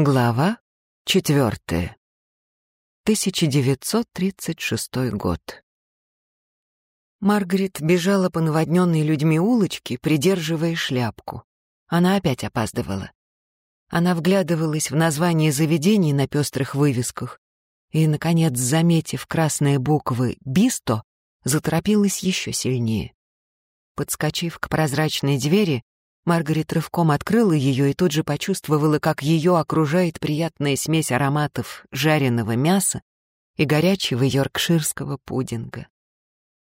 Глава четвертая. 1936 год. Маргарет бежала по наводненной людьми улочке, придерживая шляпку. Она опять опаздывала. Она вглядывалась в названия заведений на пестрых вывесках и, наконец, заметив красные буквы «Бисто», заторопилась еще сильнее. Подскочив к прозрачной двери, Маргарет рывком открыла ее и тут же почувствовала, как ее окружает приятная смесь ароматов жареного мяса и горячего йоркширского пудинга.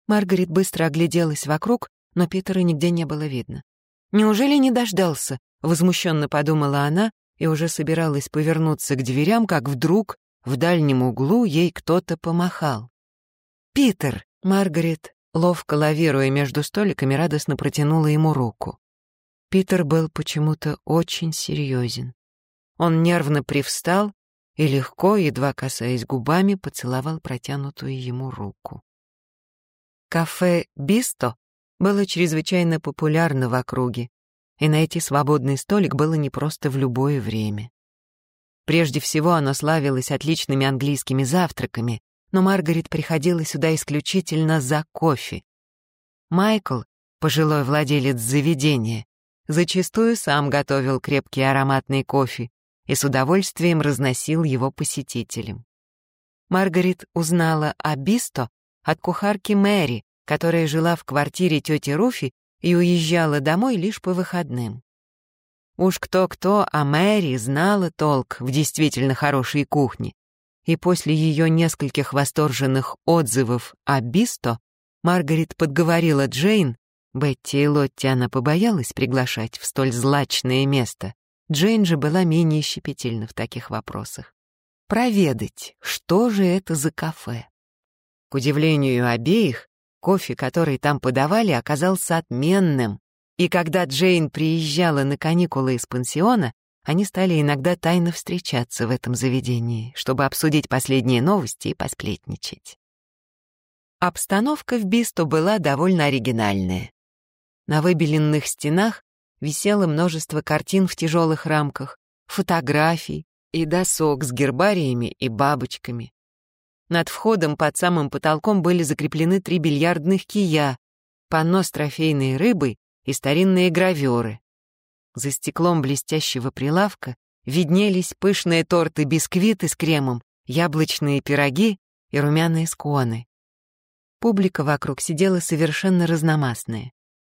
Маргарет быстро огляделась вокруг, но Питера нигде не было видно. «Неужели не дождался?» — возмущенно подумала она и уже собиралась повернуться к дверям, как вдруг в дальнем углу ей кто-то помахал. «Питер!» — Маргарет, ловко лавируя между столиками, радостно протянула ему руку. Питер был почему-то очень серьезен. Он нервно привстал и легко, едва касаясь губами, поцеловал протянутую ему руку. Кафе «Бисто» было чрезвычайно популярно в округе, и найти свободный столик было непросто в любое время. Прежде всего оно славилось отличными английскими завтраками, но Маргарет приходила сюда исключительно за кофе. Майкл, пожилой владелец заведения, зачастую сам готовил крепкий ароматный кофе и с удовольствием разносил его посетителям. Маргарет узнала о Бисто от кухарки Мэри, которая жила в квартире тети Руфи и уезжала домой лишь по выходным. Уж кто-кто, а Мэри знала толк в действительно хорошей кухне, и после ее нескольких восторженных отзывов о Бисто Маргарет подговорила Джейн Бетти и Лотти она побоялась приглашать в столь злачное место. Джейн же была менее щепетильна в таких вопросах. Проведать, что же это за кафе. К удивлению обеих, кофе, который там подавали, оказался отменным, и когда Джейн приезжала на каникулы из пансиона, они стали иногда тайно встречаться в этом заведении, чтобы обсудить последние новости и посплетничать. Обстановка в Бисто была довольно оригинальная. На выбеленных стенах висело множество картин в тяжелых рамках, фотографий и досок с гербариями и бабочками. Над входом под самым потолком были закреплены три бильярдных кия, панно с трофейной рыбой и старинные гравюры. За стеклом блестящего прилавка виднелись пышные торты-бисквиты с кремом, яблочные пироги и румяные сконы. Публика вокруг сидела совершенно разномастная.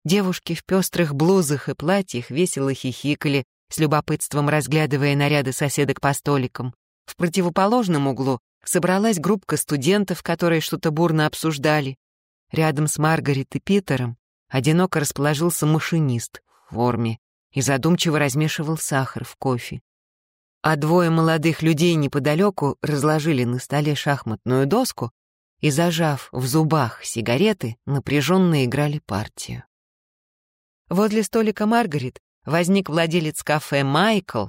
Девушки в пестрых блузах и платьях весело хихикали, с любопытством разглядывая наряды соседок по столикам. В противоположном углу собралась группка студентов, которые что-то бурно обсуждали. Рядом с Маргарет и Питером одиноко расположился машинист в форме и задумчиво размешивал сахар в кофе. А двое молодых людей неподалеку разложили на столе шахматную доску и, зажав в зубах сигареты, напряженно играли партию. Возле столика Маргарет возник владелец кафе Майкл.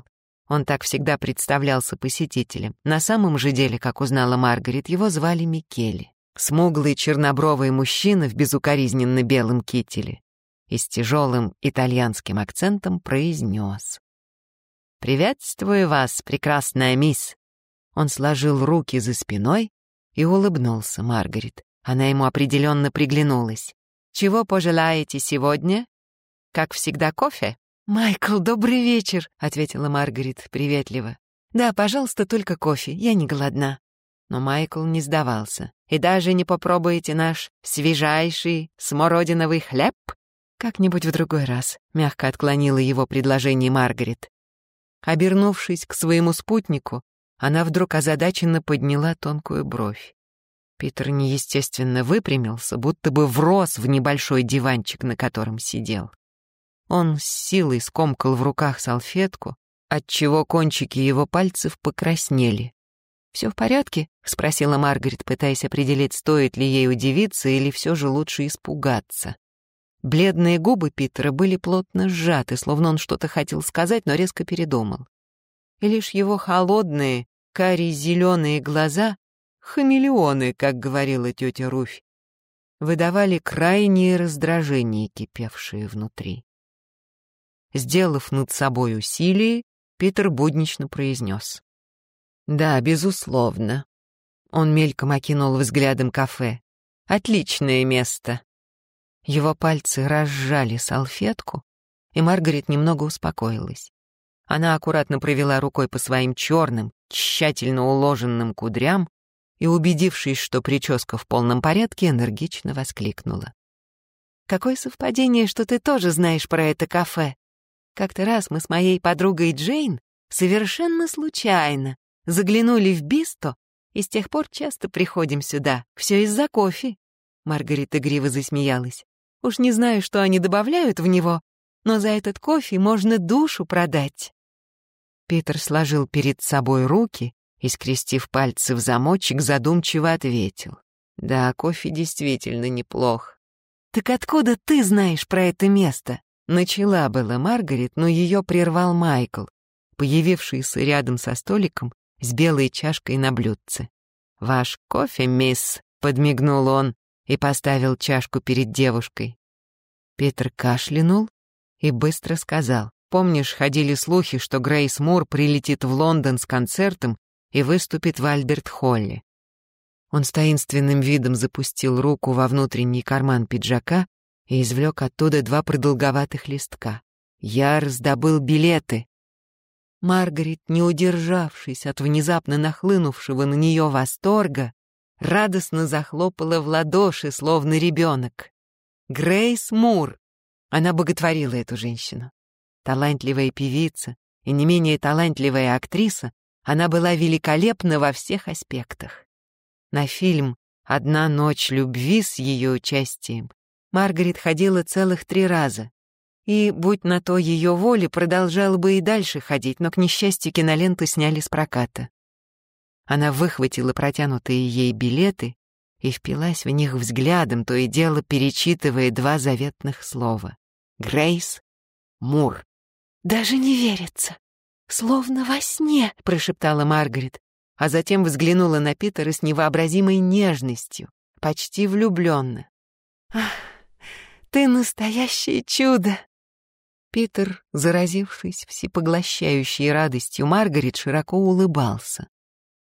Он так всегда представлялся посетителям. На самом же деле, как узнала Маргарет, его звали Микеле. Смуглый чернобровый мужчина в безукоризненно белом кителе и с тяжелым итальянским акцентом произнес. «Приветствую вас, прекрасная мисс!» Он сложил руки за спиной и улыбнулся Маргарет. Она ему определенно приглянулась. «Чего пожелаете сегодня?» Как всегда, кофе?» «Майкл, добрый вечер», — ответила Маргарет приветливо. «Да, пожалуйста, только кофе, я не голодна». Но Майкл не сдавался. «И даже не попробуете наш свежайший смородиновый хлеб?» «Как-нибудь в другой раз», — мягко отклонила его предложение Маргарет. Обернувшись к своему спутнику, она вдруг озадаченно подняла тонкую бровь. Питер неестественно выпрямился, будто бы врос в небольшой диванчик, на котором сидел. Он с силой скомкал в руках салфетку, отчего кончики его пальцев покраснели. «Все в порядке?» — спросила Маргарет, пытаясь определить, стоит ли ей удивиться или все же лучше испугаться. Бледные губы Питера были плотно сжаты, словно он что-то хотел сказать, но резко передумал. И лишь его холодные, карие-зеленые глаза, хамелеоны, как говорила тетя Руфь, выдавали крайнее раздражение, кипевшее внутри. Сделав над собой усилие, Питер буднично произнес. «Да, безусловно». Он мельком окинул взглядом кафе. «Отличное место». Его пальцы разжали салфетку, и Маргарет немного успокоилась. Она аккуратно провела рукой по своим черным, тщательно уложенным кудрям и, убедившись, что прическа в полном порядке, энергично воскликнула. «Какое совпадение, что ты тоже знаешь про это кафе. Как-то раз мы с моей подругой Джейн совершенно случайно заглянули в Бисто и с тех пор часто приходим сюда. Все из-за кофе». Маргарита игриво засмеялась. «Уж не знаю, что они добавляют в него, но за этот кофе можно душу продать». Питер сложил перед собой руки и, скрестив пальцы в замочек, задумчиво ответил. «Да, кофе действительно неплох». «Так откуда ты знаешь про это место?» Начала была Маргарет, но ее прервал Майкл, появившийся рядом со столиком с белой чашкой на блюдце. «Ваш кофе, мисс», — подмигнул он и поставил чашку перед девушкой. Питер кашлянул и быстро сказал. Помнишь, ходили слухи, что Грейс Мур прилетит в Лондон с концертом и выступит в Альберт-Холле. Он с таинственным видом запустил руку во внутренний карман пиджака и извлек оттуда два продолговатых листка. Я раздобыл билеты. Маргарет, не удержавшись от внезапно нахлынувшего на нее восторга, радостно захлопала в ладоши, словно ребенок. Грейс Мур. Она боготворила эту женщину талантливая певица и не менее талантливая актриса, она была великолепна во всех аспектах. На фильм «Одна ночь любви» с ее участием Маргарет ходила целых три раза. И, будь на то ее воле, продолжала бы и дальше ходить, но, к несчастью, киноленту сняли с проката. Она выхватила протянутые ей билеты и впилась в них взглядом, то и дело перечитывая два заветных слова. «Грейс Мур». «Даже не верится. Словно во сне», — прошептала Маргарет, а затем взглянула на Питера с невообразимой нежностью, почти влюбленно. «Ах, ты настоящее чудо!» Питер, заразившись всепоглощающей радостью, Маргарет широко улыбался.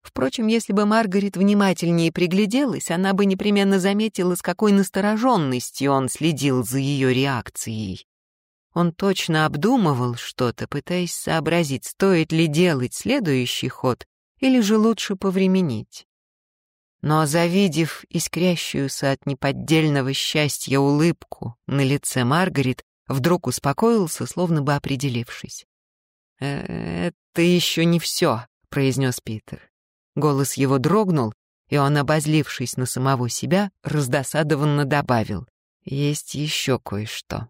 Впрочем, если бы Маргарет внимательнее пригляделась, она бы непременно заметила, с какой настороженностью он следил за ее реакцией. Он точно обдумывал что-то, пытаясь сообразить, стоит ли делать следующий ход или же лучше повременить. Но, завидев искрящуюся от неподдельного счастья улыбку на лице Маргарет, вдруг успокоился, словно бы определившись. «Э, «Это еще не все», — произнес Питер. Голос его дрогнул, и он, обозлившись на самого себя, раздосадованно добавил. «Есть еще кое-что».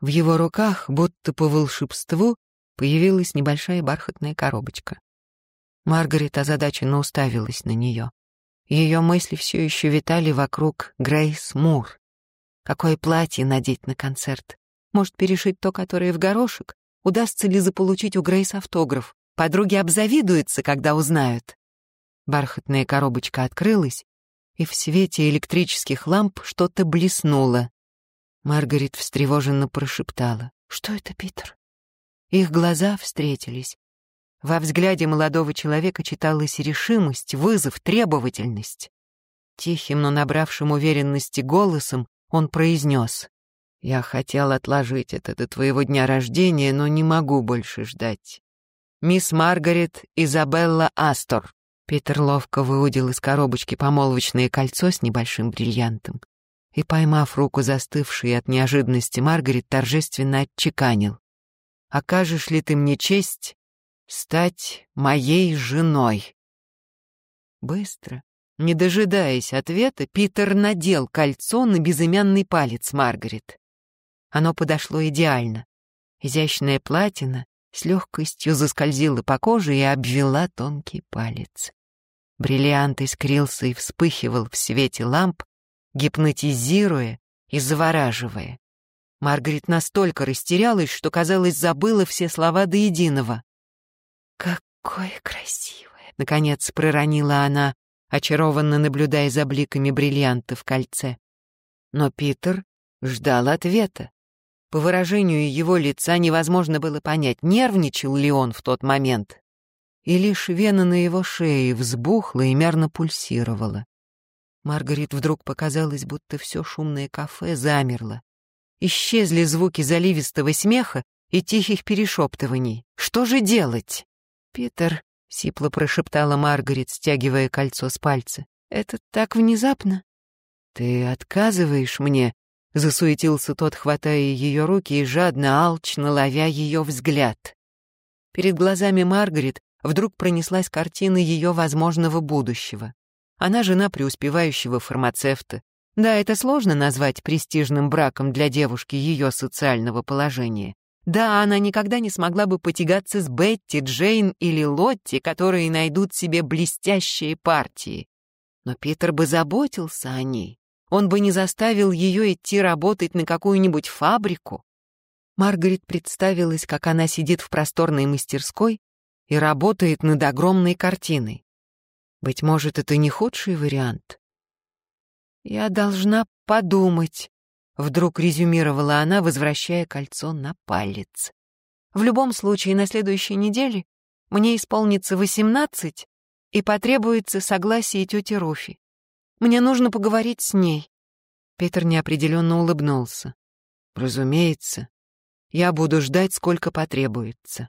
В его руках, будто по волшебству, появилась небольшая бархатная коробочка. Маргарет озадаченно уставилась на нее. Ее мысли все еще витали вокруг Грейс Мур. Какое платье надеть на концерт? Может, перешить то, которое в горошек? Удастся ли заполучить у Грейс автограф? Подруги обзавидуются, когда узнают. Бархатная коробочка открылась, и в свете электрических ламп что-то блеснуло. Маргарет встревоженно прошептала. «Что это, Питер?» Их глаза встретились. Во взгляде молодого человека читалась решимость, вызов, требовательность. Тихим, но набравшим уверенности голосом он произнес. «Я хотел отложить это до твоего дня рождения, но не могу больше ждать. Мисс Маргарет Изабелла Астор». Питер ловко выудил из коробочки помолвочное кольцо с небольшим бриллиантом и, поймав руку застывшей от неожиданности Маргарет, торжественно отчеканил. «Окажешь ли ты мне честь стать моей женой?» Быстро, не дожидаясь ответа, Питер надел кольцо на безымянный палец Маргарет. Оно подошло идеально. Изящная платина с легкостью заскользила по коже и обвела тонкий палец. Бриллиант искрился и вспыхивал в свете ламп, гипнотизируя и завораживая. Маргарет настолько растерялась, что, казалось, забыла все слова до единого. «Какое красивое!» — наконец проронила она, очарованно наблюдая за бликами бриллианта в кольце. Но Питер ждал ответа. По выражению его лица невозможно было понять, нервничал ли он в тот момент. И лишь вена на его шее взбухла и мерно пульсировала. Маргарет вдруг показалось, будто все шумное кафе замерло. Исчезли звуки заливистого смеха и тихих перешептываний. Что же делать? «Питер», — сипло прошептала Маргарет, стягивая кольцо с пальца, — «это так внезапно». «Ты отказываешь мне?» Засуетился тот, хватая ее руки и жадно, алчно ловя ее взгляд. Перед глазами Маргарет вдруг пронеслась картина ее возможного будущего. Она жена преуспевающего фармацевта. Да, это сложно назвать престижным браком для девушки ее социального положения. Да, она никогда не смогла бы потягаться с Бетти, Джейн или Лотти, которые найдут себе блестящие партии. Но Питер бы заботился о ней, он бы не заставил ее идти работать на какую-нибудь фабрику. Маргарет представилась, как она сидит в просторной мастерской и работает над огромной картиной. Быть может, это не худший вариант. «Я должна подумать», — вдруг резюмировала она, возвращая кольцо на палец. «В любом случае, на следующей неделе мне исполнится восемнадцать, и потребуется согласие тети Руфи. Мне нужно поговорить с ней». Петр неопределенно улыбнулся. «Разумеется. Я буду ждать, сколько потребуется».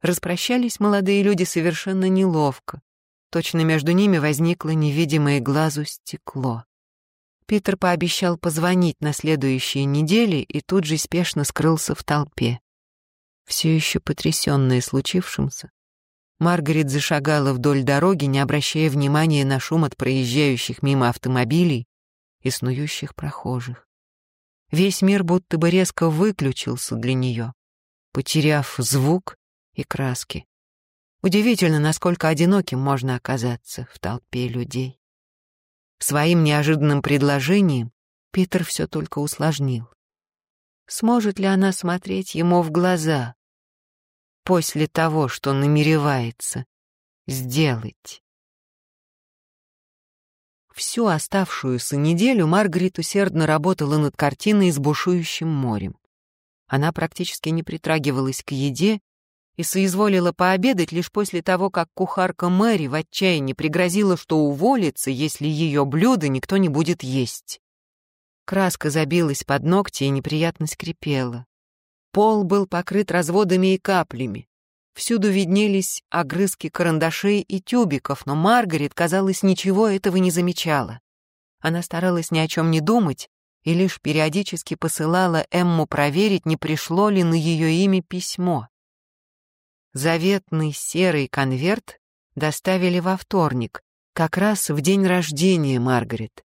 Распрощались молодые люди совершенно неловко. Точно между ними возникло невидимое глазу стекло. Питер пообещал позвонить на следующей неделе и тут же спешно скрылся в толпе. Все еще потрясенная случившимся, Маргарет зашагала вдоль дороги, не обращая внимания на шум от проезжающих мимо автомобилей и снующих прохожих. Весь мир будто бы резко выключился для нее, потеряв звук и краски. Удивительно, насколько одиноким можно оказаться в толпе людей. Своим неожиданным предложением Питер все только усложнил. Сможет ли она смотреть ему в глаза, после того, что намеревается сделать. Всю оставшуюся неделю Маргарет усердно работала над картиной с бушующим морем. Она практически не притрагивалась к еде и соизволила пообедать лишь после того, как кухарка Мэри в отчаянии пригрозила, что уволится, если ее блюдо никто не будет есть. Краска забилась под ногти и неприятно скрипела. Пол был покрыт разводами и каплями. Всюду виднелись огрызки карандашей и тюбиков, но Маргарет, казалось, ничего этого не замечала. Она старалась ни о чем не думать и лишь периодически посылала Эмму проверить, не пришло ли на ее имя письмо. Заветный серый конверт доставили во вторник, как раз в день рождения Маргарет.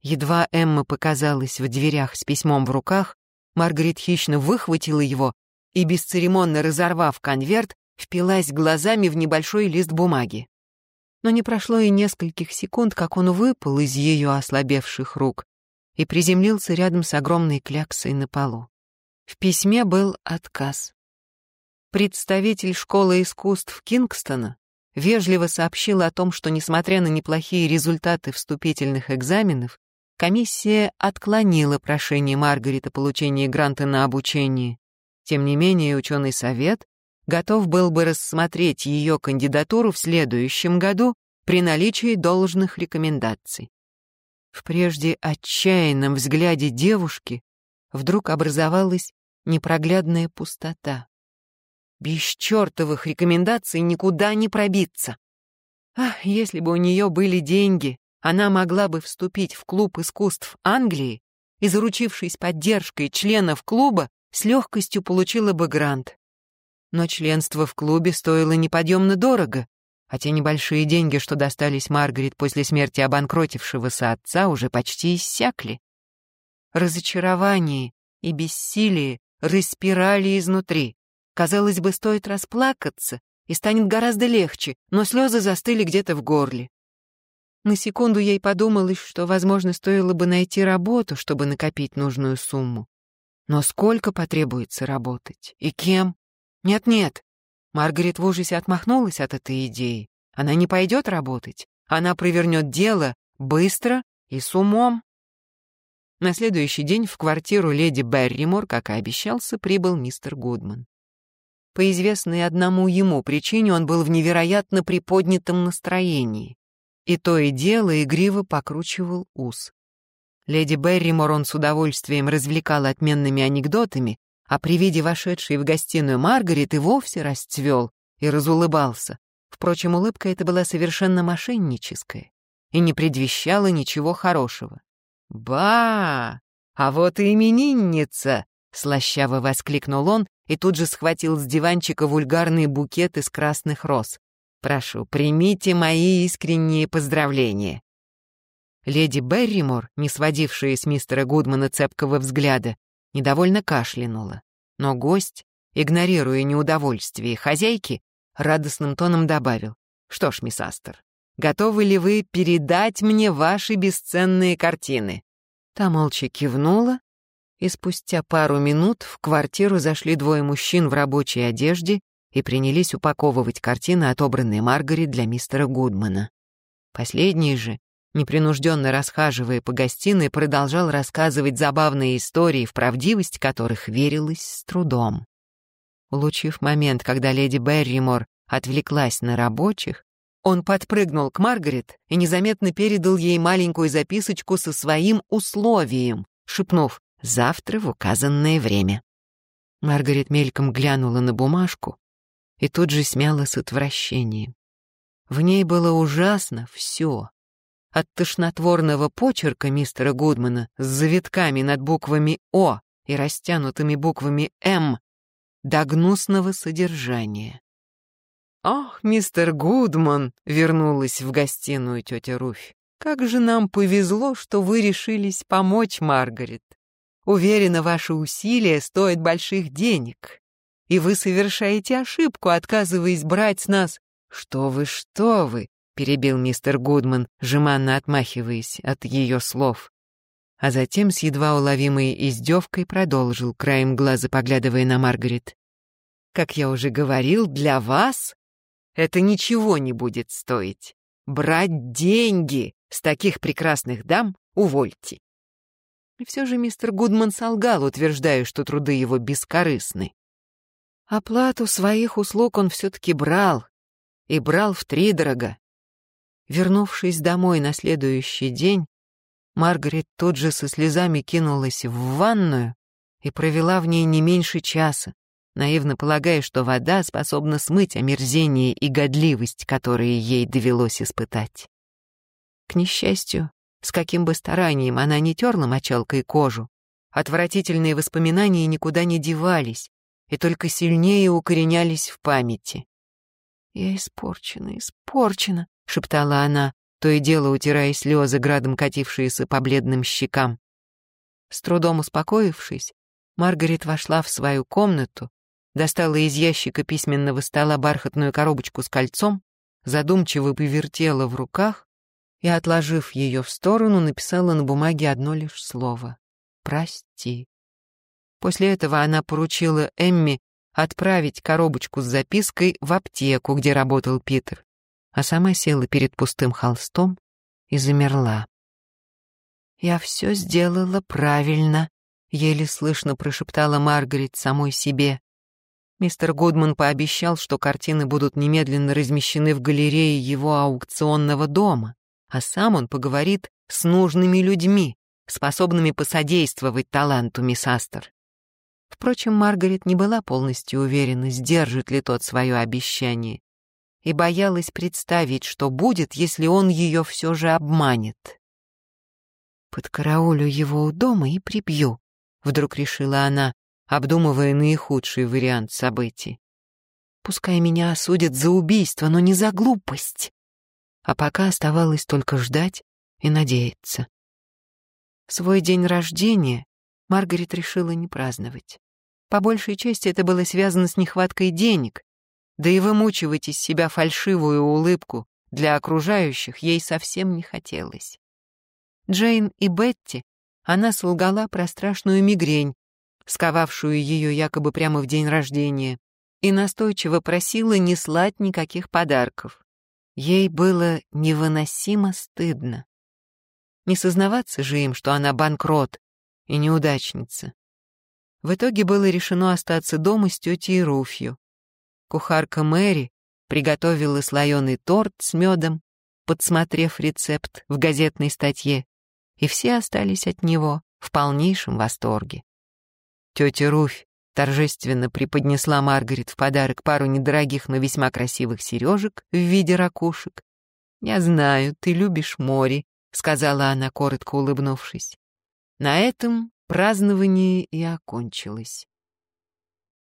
Едва Эмма показалась в дверях с письмом в руках, Маргарет хищно выхватила его и, бесцеремонно разорвав конверт, впилась глазами в небольшой лист бумаги. Но не прошло и нескольких секунд, как он выпал из ее ослабевших рук и приземлился рядом с огромной кляксой на полу. В письме был отказ. Представитель школы искусств Кингстона вежливо сообщил о том, что, несмотря на неплохие результаты вступительных экзаменов, Комиссия отклонила прошение Маргарет о получении гранта на обучение. Тем не менее, ученый совет готов был бы рассмотреть ее кандидатуру в следующем году при наличии должных рекомендаций. В прежде отчаянном взгляде девушки вдруг образовалась непроглядная пустота. Без чертовых рекомендаций никуда не пробиться. Ах, если бы у нее были деньги, она могла бы вступить в клуб искусств Англии и, заручившись поддержкой членов клуба, с легкостью получила бы грант. Но членство в клубе стоило неподъемно дорого, а те небольшие деньги, что достались Маргарет после смерти обанкротившегося отца, уже почти иссякли. Разочарование и бессилие распирали изнутри. Казалось бы, стоит расплакаться, и станет гораздо легче, но слезы застыли где-то в горле. На секунду ей подумалось, что, возможно, стоило бы найти работу, чтобы накопить нужную сумму. Но сколько потребуется работать? И кем? Нет-нет. Маргарет в ужасе отмахнулась от этой идеи. Она не пойдет работать. Она провернет дело быстро и с умом. На следующий день в квартиру леди Берримор, как и обещался, прибыл мистер Гудман. По известной одному ему причине он был в невероятно приподнятом настроении. И то и дело игриво покручивал ус. Леди Берримор он с удовольствием развлекал отменными анекдотами, а при виде вошедшей в гостиную Маргарет и вовсе расцвел и разулыбался. Впрочем, улыбка эта была совершенно мошенническая и не предвещала ничего хорошего. «Ба! А вот и именинница!» — слащаво воскликнул он и тут же схватил с диванчика вульгарный букет из красных роз. «Прошу, примите мои искренние поздравления». Леди Берримор, не сводившая с мистера Гудмана цепкого взгляда, недовольно кашлянула. Но гость, игнорируя неудовольствие хозяйки, радостным тоном добавил. «Что ж, мисс Астер, готовы ли вы передать мне ваши бесценные картины?» Та молча кивнула, и спустя пару минут в квартиру зашли двое мужчин в рабочей одежде и принялись упаковывать картины, отобранные Маргарет для мистера Гудмана. Последний же, непринужденно расхаживая по гостиной, продолжал рассказывать забавные истории, в правдивость которых верилось с трудом. Улучив момент, когда леди Берримор отвлеклась на рабочих, он подпрыгнул к Маргарет и незаметно передал ей маленькую записочку со своим условием, шепнув Завтра в указанное время. Маргарет мельком глянула на бумажку и тут же смяла с отвращением. В ней было ужасно все. От тошнотворного почерка мистера Гудмана с завитками над буквами «О» и растянутыми буквами «М» до гнусного содержания. «Ах, мистер Гудман!» — вернулась в гостиную тетя Руфь. «Как же нам повезло, что вы решились помочь Маргарет. Уверена, ваши усилия стоят больших денег. И вы совершаете ошибку, отказываясь брать с нас... Что вы, что вы, перебил мистер Гудман, жеманно отмахиваясь от ее слов. А затем с едва уловимой издевкой продолжил, краем глаза поглядывая на Маргарет. Как я уже говорил, для вас это ничего не будет стоить. Брать деньги с таких прекрасных дам увольте. И все же мистер Гудман солгал, утверждая, что труды его бескорыстны. Оплату своих услуг он все-таки брал, и брал втридорога. Вернувшись домой на следующий день, Маргарет тут же со слезами кинулась в ванную и провела в ней не меньше часа, наивно полагая, что вода способна смыть омерзение и годливость, которые ей довелось испытать. К несчастью, с каким бы старанием она не терла мочалкой кожу, отвратительные воспоминания никуда не девались и только сильнее укоренялись в памяти. «Я испорчена, испорчена», — шептала она, то и дело утирая слезы, градом катившиеся по бледным щекам. С трудом успокоившись, Маргарет вошла в свою комнату, достала из ящика письменного стола бархатную коробочку с кольцом, задумчиво повертела в руках и, отложив ее в сторону, написала на бумаге одно лишь слово «Прости». После этого она поручила Эмми отправить коробочку с запиской в аптеку, где работал Питер, а сама села перед пустым холстом и замерла. «Я все сделала правильно», — еле слышно прошептала Маргарет самой себе. Мистер Гудман пообещал, что картины будут немедленно размещены в галерее его аукционного дома а сам он поговорит с нужными людьми, способными посодействовать таланту мисс Астер. Впрочем, Маргарет не была полностью уверена, сдержит ли тот свое обещание, и боялась представить, что будет, если он ее все же обманет. «Подкараулю его у дома и прибью», — вдруг решила она, обдумывая наихудший вариант событий. «Пускай меня осудят за убийство, но не за глупость а пока оставалось только ждать и надеяться. Свой день рождения Маргарет решила не праздновать. По большей части это было связано с нехваткой денег, да и вымучивать из себя фальшивую улыбку для окружающих ей совсем не хотелось. Джейн и Бетти она солгала про страшную мигрень, сковавшую ее якобы прямо в день рождения, и настойчиво просила не слать никаких подарков. Ей было невыносимо стыдно. Не сознаваться же им, что она банкрот, и неудачница. В итоге было решено остаться дома с тетей Руфью. Кухарка Мэри приготовила слоеный торт с медом, подсмотрев рецепт в газетной статье, и все остались от него в полнейшем восторге. Тетя Руфь торжественно преподнесла Маргарет в подарок пару недорогих, но весьма красивых сережек в виде ракушек. «Я знаю, ты любишь море», — сказала она, коротко улыбнувшись. На этом празднование и окончилось.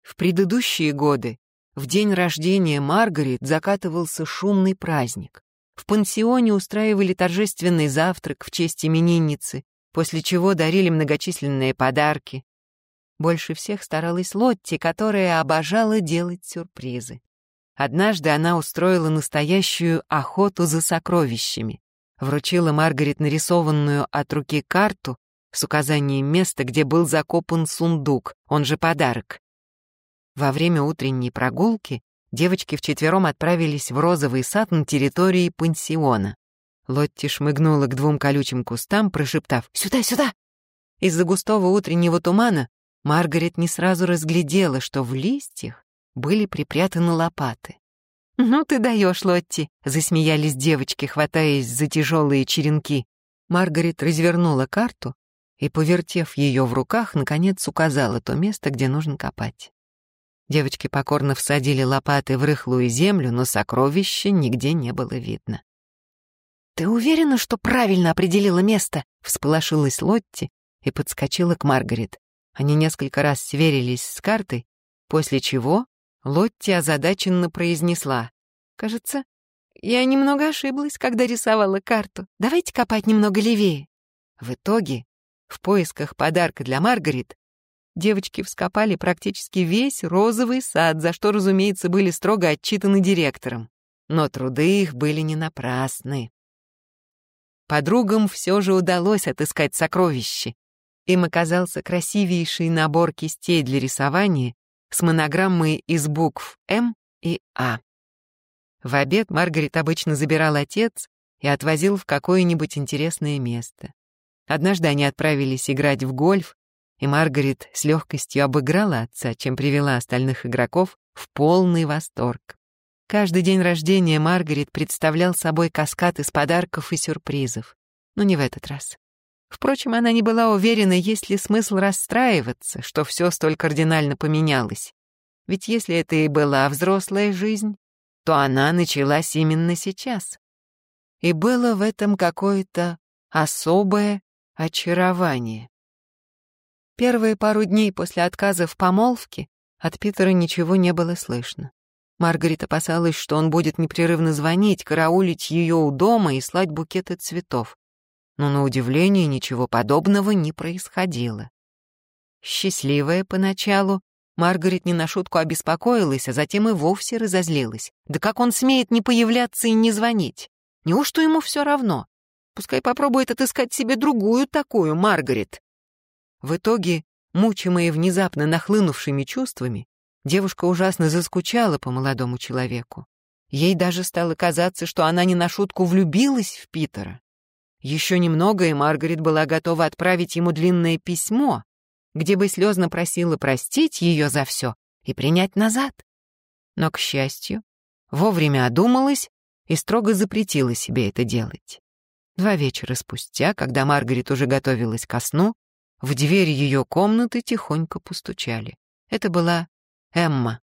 В предыдущие годы в день рождения Маргарет закатывался шумный праздник. В пансионе устраивали торжественный завтрак в честь именинницы, после чего дарили многочисленные подарки. Больше всех старалась Лотти, которая обожала делать сюрпризы. Однажды она устроила настоящую охоту за сокровищами. Вручила Маргарет нарисованную от руки карту с указанием места, где был закопан сундук, он же подарок. Во время утренней прогулки девочки вчетвером отправились в розовый сад на территории пансиона. Лотти шмыгнула к двум колючим кустам, прошептав «Сюда, сюда!». Из-за густого утреннего тумана Маргарет не сразу разглядела, что в листьях были припрятаны лопаты. «Ну ты даешь, Лотти!» — засмеялись девочки, хватаясь за тяжелые черенки. Маргарет развернула карту и, повертев ее в руках, наконец указала то место, где нужно копать. Девочки покорно всадили лопаты в рыхлую землю, но сокровища нигде не было видно. «Ты уверена, что правильно определила место?» — всполошилась Лотти и подскочила к Маргарет. Они несколько раз сверились с картой, после чего Лотти озадаченно произнесла. «Кажется, я немного ошиблась, когда рисовала карту. Давайте копать немного левее». В итоге, в поисках подарка для Маргарет, Девочки вскопали практически весь розовый сад, за что, разумеется, были строго отчитаны директором. Но труды их были не напрасны. Подругам все же удалось отыскать сокровище. Им оказался красивейший набор кистей для рисования с монограммой из букв «М» и «А». В обед Маргарет обычно забирал отец и отвозил в какое-нибудь интересное место. Однажды они отправились играть в гольф, и Маргарет с легкостью обыграла отца, чем привела остальных игроков в полный восторг. Каждый день рождения Маргарет представлял собой каскад из подарков и сюрпризов. Но не в этот раз. Впрочем, она не была уверена, есть ли смысл расстраиваться, что все столь кардинально поменялось. Ведь если это и была взрослая жизнь, то она началась именно сейчас. И было в этом какое-то особое очарование. Первые пару дней после отказа в помолвке от Питера ничего не было слышно. Маргарет опасалась, что он будет непрерывно звонить, караулить ее у дома и слать букеты цветов. Но на удивление ничего подобного не происходило. Счастливая поначалу, Маргарет не на шутку обеспокоилась, а затем и вовсе разозлилась. Да как он смеет не появляться и не звонить? Неужто ему все равно? Пускай попробует отыскать себе другую такую, Маргарет. В итоге, мучимая внезапно нахлынувшими чувствами, девушка ужасно заскучала по молодому человеку. Ей даже стало казаться, что она не на шутку влюбилась в Питера. Еще немного, и Маргарет была готова отправить ему длинное письмо, где бы слезно просила простить ее за все и принять назад. Но, к счастью, вовремя одумалась и строго запретила себе это делать. Два вечера спустя, когда Маргарет уже готовилась ко сну, в дверь ее комнаты тихонько постучали. Это была Эмма.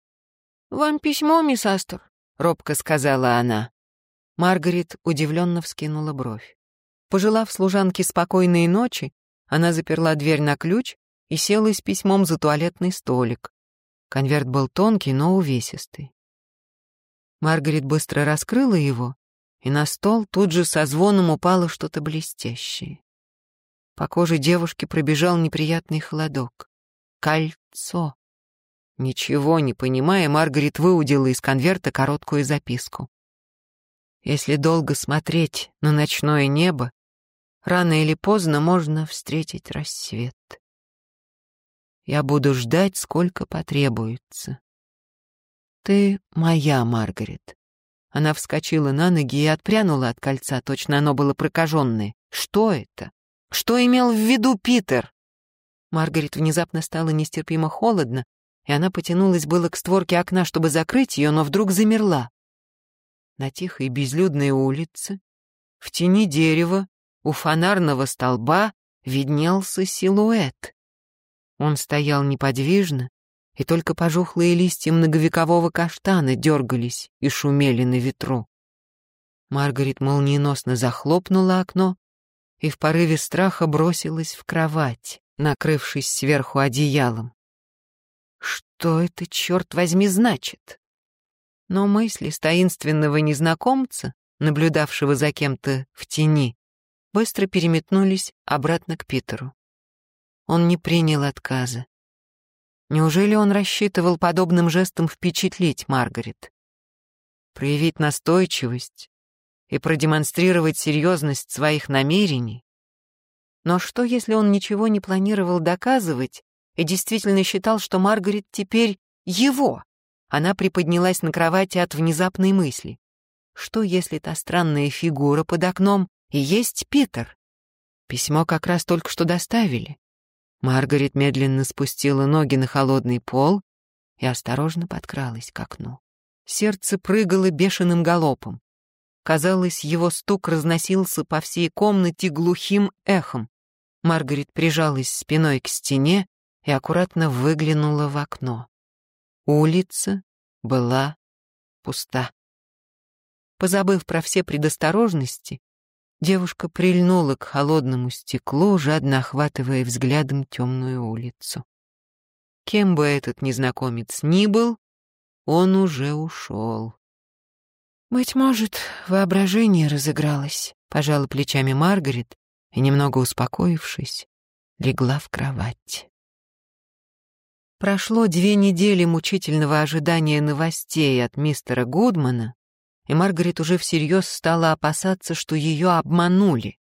«Вам письмо, мисс Астор», — робко сказала она. Маргарет удивленно вскинула бровь. Пожелав служанке спокойной ночи, она заперла дверь на ключ и села с письмом за туалетный столик. Конверт был тонкий, но увесистый. Маргарет быстро раскрыла его, и на стол тут же со звоном упало что-то блестящее. По коже девушки пробежал неприятный холодок. Кольцо. Ничего не понимая, Маргарет выудила из конверта короткую записку. Если долго смотреть на ночное небо, рано или поздно можно встретить рассвет. Я буду ждать, сколько потребуется. Ты моя, Маргарет. Она вскочила на ноги и отпрянула от кольца, точно оно было прокаженное. Что это? Что имел в виду Питер? Маргарет внезапно стало нестерпимо холодно, и она потянулась было к створке окна, чтобы закрыть ее, но вдруг замерла. На тихой безлюдной улице, в тени дерева, у фонарного столба виднелся силуэт. Он стоял неподвижно, и только пожухлые листья многовекового каштана дергались и шумели на ветру. Маргарет молниеносно захлопнула окно и в порыве страха бросилась в кровать, накрывшись сверху одеялом. Что это, черт возьми, значит? Но мысли с таинственного незнакомца, наблюдавшего за кем-то в тени, быстро переметнулись обратно к Питеру. Он не принял отказа. Неужели он рассчитывал подобным жестом впечатлить Маргарет? Проявить настойчивость, и продемонстрировать серьезность своих намерений. Но что, если он ничего не планировал доказывать и действительно считал, что Маргарет теперь его? Она приподнялась на кровати от внезапной мысли. Что, если та странная фигура под окном и есть Питер? Письмо как раз только что доставили. Маргарет медленно спустила ноги на холодный пол и осторожно подкралась к окну. Сердце прыгало бешеным галопом. Казалось, его стук разносился по всей комнате глухим эхом. Маргарет прижалась спиной к стене и аккуратно выглянула в окно. Улица была пуста. Позабыв про все предосторожности, девушка прильнула к холодному стеклу, жадно охватывая взглядом темную улицу. Кем бы этот незнакомец ни был, он уже ушел. «Быть может, воображение разыгралось», — пожала плечами Маргарет и, немного успокоившись, легла в кровать. Прошло две недели мучительного ожидания новостей от мистера Гудмана, и Маргарет уже всерьез стала опасаться, что ее обманули.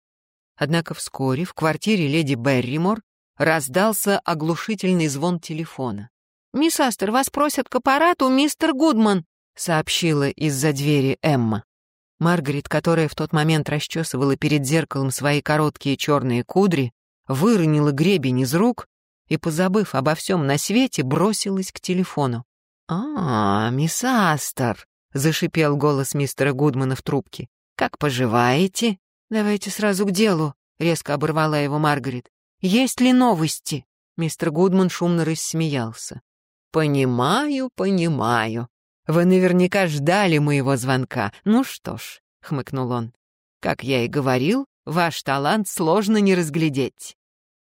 Однако вскоре в квартире леди Берримор раздался оглушительный звон телефона. «Мисс Астер, вас просят к аппарату мистер Гудман», сообщила из-за двери Эмма. Маргарет, которая в тот момент расчесывала перед зеркалом свои короткие черные кудри, выронила гребень из рук и, позабыв обо всем на свете, бросилась к телефону. «А, мисс Астер», — зашипел голос мистера Гудмана в трубке. «Как поживаете?» «Давайте сразу к делу», — резко оборвала его Маргарет. «Есть ли новости?» Мистер Гудман шумно рассмеялся. «Понимаю, понимаю. Вы наверняка ждали моего звонка. Ну что ж, хмыкнул он. Как я и говорил, ваш талант сложно не разглядеть.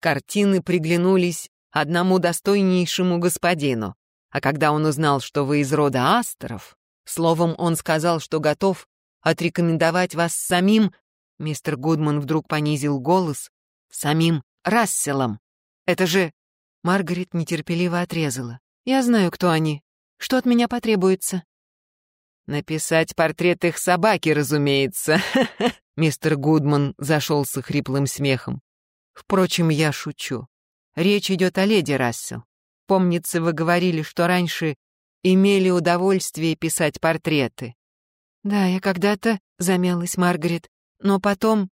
Картины приглянулись одному достойнейшему господину, а когда он узнал, что вы из рода Астеров, словом, он сказал, что готов отрекомендовать вас самим, мистер Гудман вдруг понизил голос, самим Расселом. Это же... Маргарет нетерпеливо отрезала. Я знаю, кто они. Что от меня потребуется?» «Написать портрет их собаки, разумеется», — мистер Гудман зашелся хриплым смехом. «Впрочем, я шучу. Речь идет о леди Рассел. Помнится, вы говорили, что раньше имели удовольствие писать портреты». «Да, я когда-то», — замялась Маргарет, «но потом...»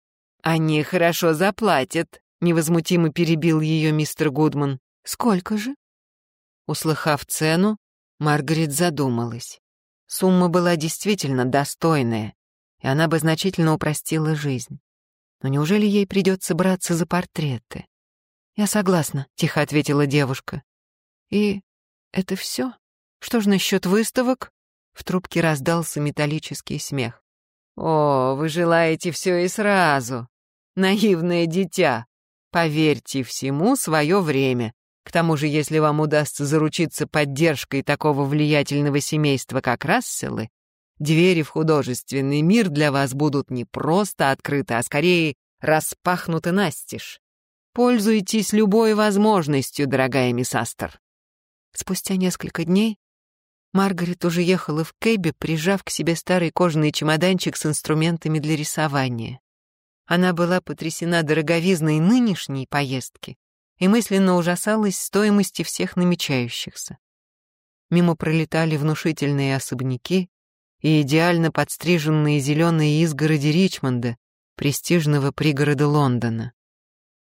«Они хорошо заплатят», — невозмутимо перебил ее мистер Гудман. «Сколько же?» Услыхав цену, Маргарет задумалась. Сумма была действительно достойная, и она бы значительно упростила жизнь. Но неужели ей придется браться за портреты? «Я согласна», — тихо ответила девушка. «И это все? Что же насчет выставок?» В трубке раздался металлический смех. «О, вы желаете все и сразу. Наивное дитя. Поверьте всему свое время. К тому же, если вам удастся заручиться поддержкой такого влиятельного семейства, как Расселы, двери в художественный мир для вас будут не просто открыты, а скорее распахнуты настежь. Пользуйтесь любой возможностью, дорогая мисс Астер. Спустя несколько дней Маргарет уже ехала в кэбе, прижав к себе старый кожаный чемоданчик с инструментами для рисования. Она была потрясена дороговизной нынешней поездки и мысленно ужасалась стоимости всех намечающихся. Мимо пролетали внушительные особняки и идеально подстриженные зеленые изгороди Ричмонда, престижного пригорода Лондона.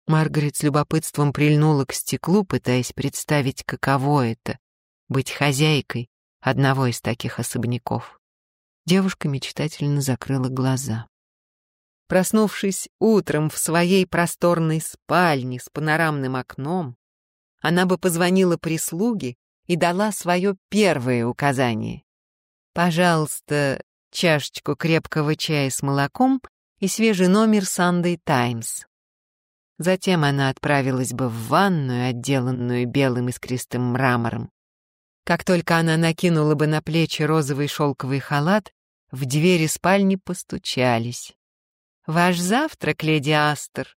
Маргарет с любопытством прильнула к стеклу, пытаясь представить, каково это — быть хозяйкой одного из таких особняков. Девушка мечтательно закрыла глаза. Проснувшись утром в своей просторной спальне с панорамным окном, она бы позвонила прислуге и дала свое первое указание. «Пожалуйста, чашечку крепкого чая с молоком и свежий номер Sunday Times». Затем она отправилась бы в ванную, отделанную белым искристым мрамором. Как только она накинула бы на плечи розовый шелковый халат, в двери спальни постучались. «Ваш завтрак, леди Астер!»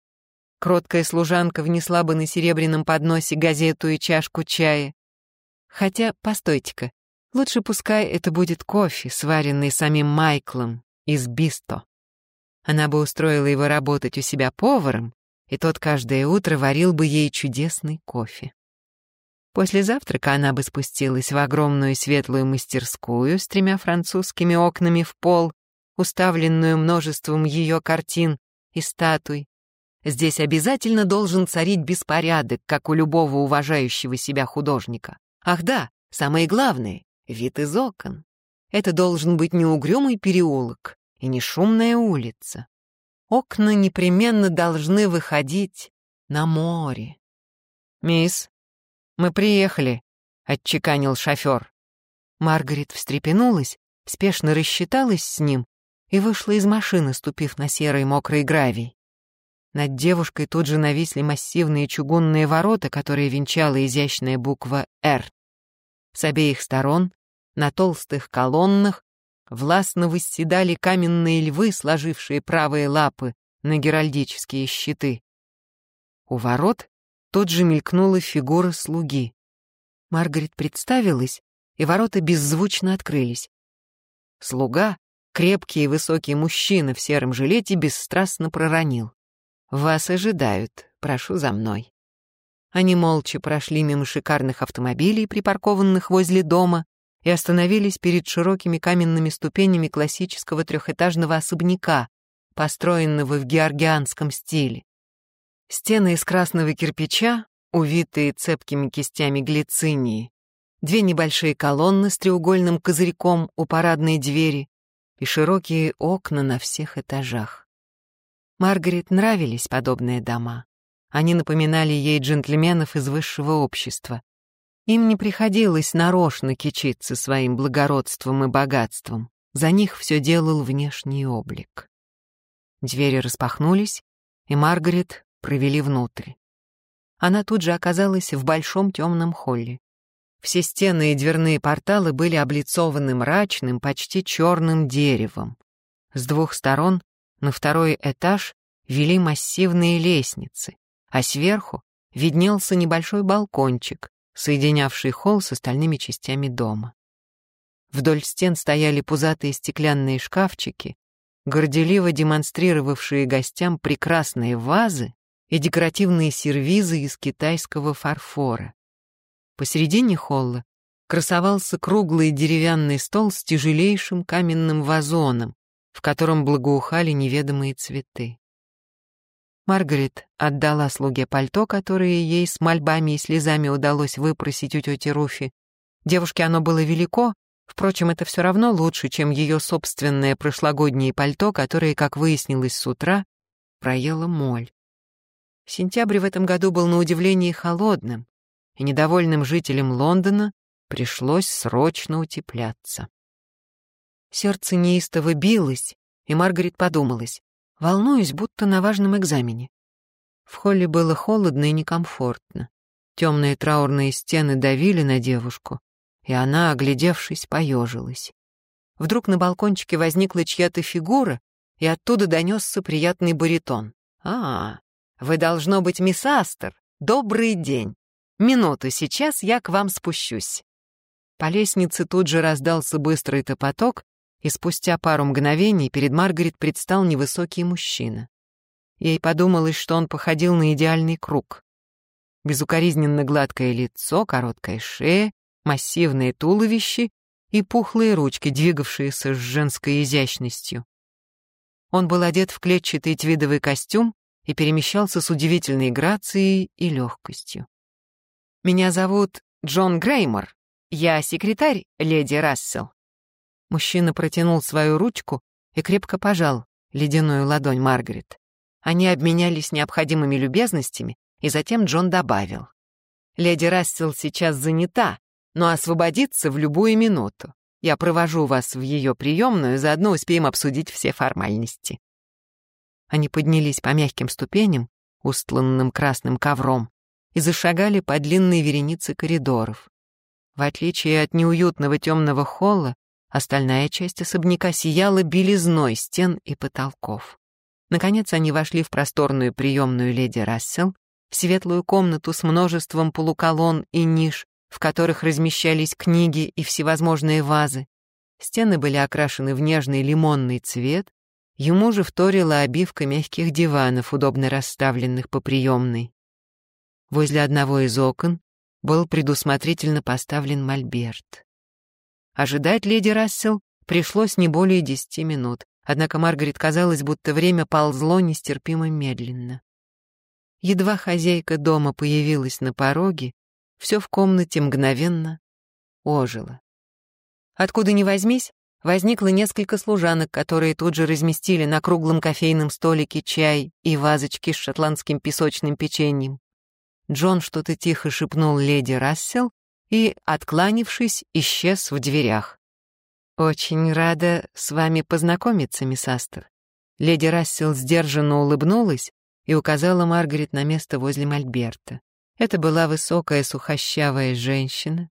Кроткая служанка внесла бы на серебряном подносе газету и чашку чая. Хотя, постойте-ка, лучше пускай это будет кофе, сваренный самим Майклом из Бисто. Она бы устроила его работать у себя поваром, и тот каждое утро варил бы ей чудесный кофе. После завтрака она бы спустилась в огромную светлую мастерскую с тремя французскими окнами в пол уставленную множеством ее картин и статуй. Здесь обязательно должен царить беспорядок, как у любого уважающего себя художника. Ах да, самое главное — вид из окон. Это должен быть не угрюмый переулок и не шумная улица. Окна непременно должны выходить на море. «Мисс, мы приехали», — отчеканил шофер. Маргарет встрепенулась, спешно рассчиталась с ним и вышла из машины, ступив на серый мокрый гравий. Над девушкой тут же нависли массивные чугунные ворота, которые венчала изящная буква «Р». С обеих сторон, на толстых колоннах, властно восседали каменные львы, сложившие правые лапы на геральдические щиты. У ворот тут же мелькнула фигура слуги. Маргарет представилась, и ворота беззвучно открылись. Слуга, Крепкий и высокий мужчина в сером жилете бесстрастно проронил. «Вас ожидают. Прошу за мной». Они молча прошли мимо шикарных автомобилей, припаркованных возле дома, и остановились перед широкими каменными ступенями классического трехэтажного особняка, построенного в георгианском стиле. Стены из красного кирпича, увитые цепкими кистями глицинии, две небольшие колонны с треугольным козырьком у парадной двери, и широкие окна на всех этажах. Маргарет нравились подобные дома. Они напоминали ей джентльменов из высшего общества. Им не приходилось нарочно кичиться своим благородством и богатством. За них все делал внешний облик. Двери распахнулись, и Маргарет провели внутрь. Она тут же оказалась в большом темном холле. Все стены и дверные порталы были облицованы мрачным, почти черным деревом. С двух сторон на второй этаж вели массивные лестницы, а сверху виднелся небольшой балкончик, соединявший холл с остальными частями дома. Вдоль стен стояли пузатые стеклянные шкафчики, горделиво демонстрировавшие гостям прекрасные вазы и декоративные сервизы из китайского фарфора. Посередине холла красовался круглый деревянный стол с тяжелейшим каменным вазоном, в котором благоухали неведомые цветы. Маргарет отдала слуге пальто, которое ей с мольбами и слезами удалось выпросить у тети Руфи. Девушке оно было велико, впрочем, это все равно лучше, чем ее собственное прошлогоднее пальто, которое, как выяснилось с утра, проела моль. Сентябрь в этом году был на удивление холодным, и недовольным жителям Лондона пришлось срочно утепляться. Сердце неистово билось, и Маргарет подумалась, волнуюсь, будто на важном экзамене. В холле было холодно и некомфортно. Темные траурные стены давили на девушку, и она, оглядевшись, поежилась. Вдруг на балкончике возникла чья-то фигура, и оттуда донесся приятный баритон. «А, вы, должно быть, мисс Астер. Добрый день. Минуту, сейчас я к вам спущусь». По лестнице тут же раздался быстрый топоток, и спустя пару мгновений перед Маргарет предстал невысокий мужчина. Ей подумалось, что он походил на идеальный круг. Безукоризненно гладкое лицо, короткая шея, массивные туловище и пухлые ручки, двигавшиеся с женской изящностью. Он был одет в клетчатый твидовый костюм и перемещался с удивительной грацией и легкостью. «Меня зовут Джон Греймор. Я секретарь леди Рассел». Мужчина протянул свою ручку и крепко пожал ледяную ладонь Маргарет. Они обменялись необходимыми любезностями, и затем Джон добавил. «Леди Рассел сейчас занята, но освободится в любую минуту. Я провожу вас в ее приемную, заодно успеем обсудить все формальности». Они поднялись по мягким ступеням, устланным красным ковром, и зашагали по длинной веренице коридоров. В отличие от неуютного темного холла, остальная часть особняка сияла белизной стен и потолков. Наконец они вошли в просторную приемную леди Рассел, в светлую комнату с множеством полуколонн и ниш, в которых размещались книги и всевозможные вазы. Стены были окрашены в нежный лимонный цвет, ему же вторила обивка мягких диванов, удобно расставленных по приемной. Возле одного из окон был предусмотрительно поставлен мольберт. Ожидать леди Рассел пришлось не более десяти минут, однако Маргарет казалось, будто время ползло нестерпимо медленно. Едва хозяйка дома появилась на пороге, все в комнате мгновенно ожило. Откуда ни возьмись, возникло несколько служанок, которые тут же разместили на круглом кофейном столике чай и вазочки с шотландским песочным печеньем. Джон что-то тихо шепнул леди Рассел и, откланившись, исчез в дверях. «Очень рада с вами познакомиться, мисс Астер». Леди Рассел сдержанно улыбнулась и указала Маргарет на место возле Мольберта. Это была высокая сухощавая женщина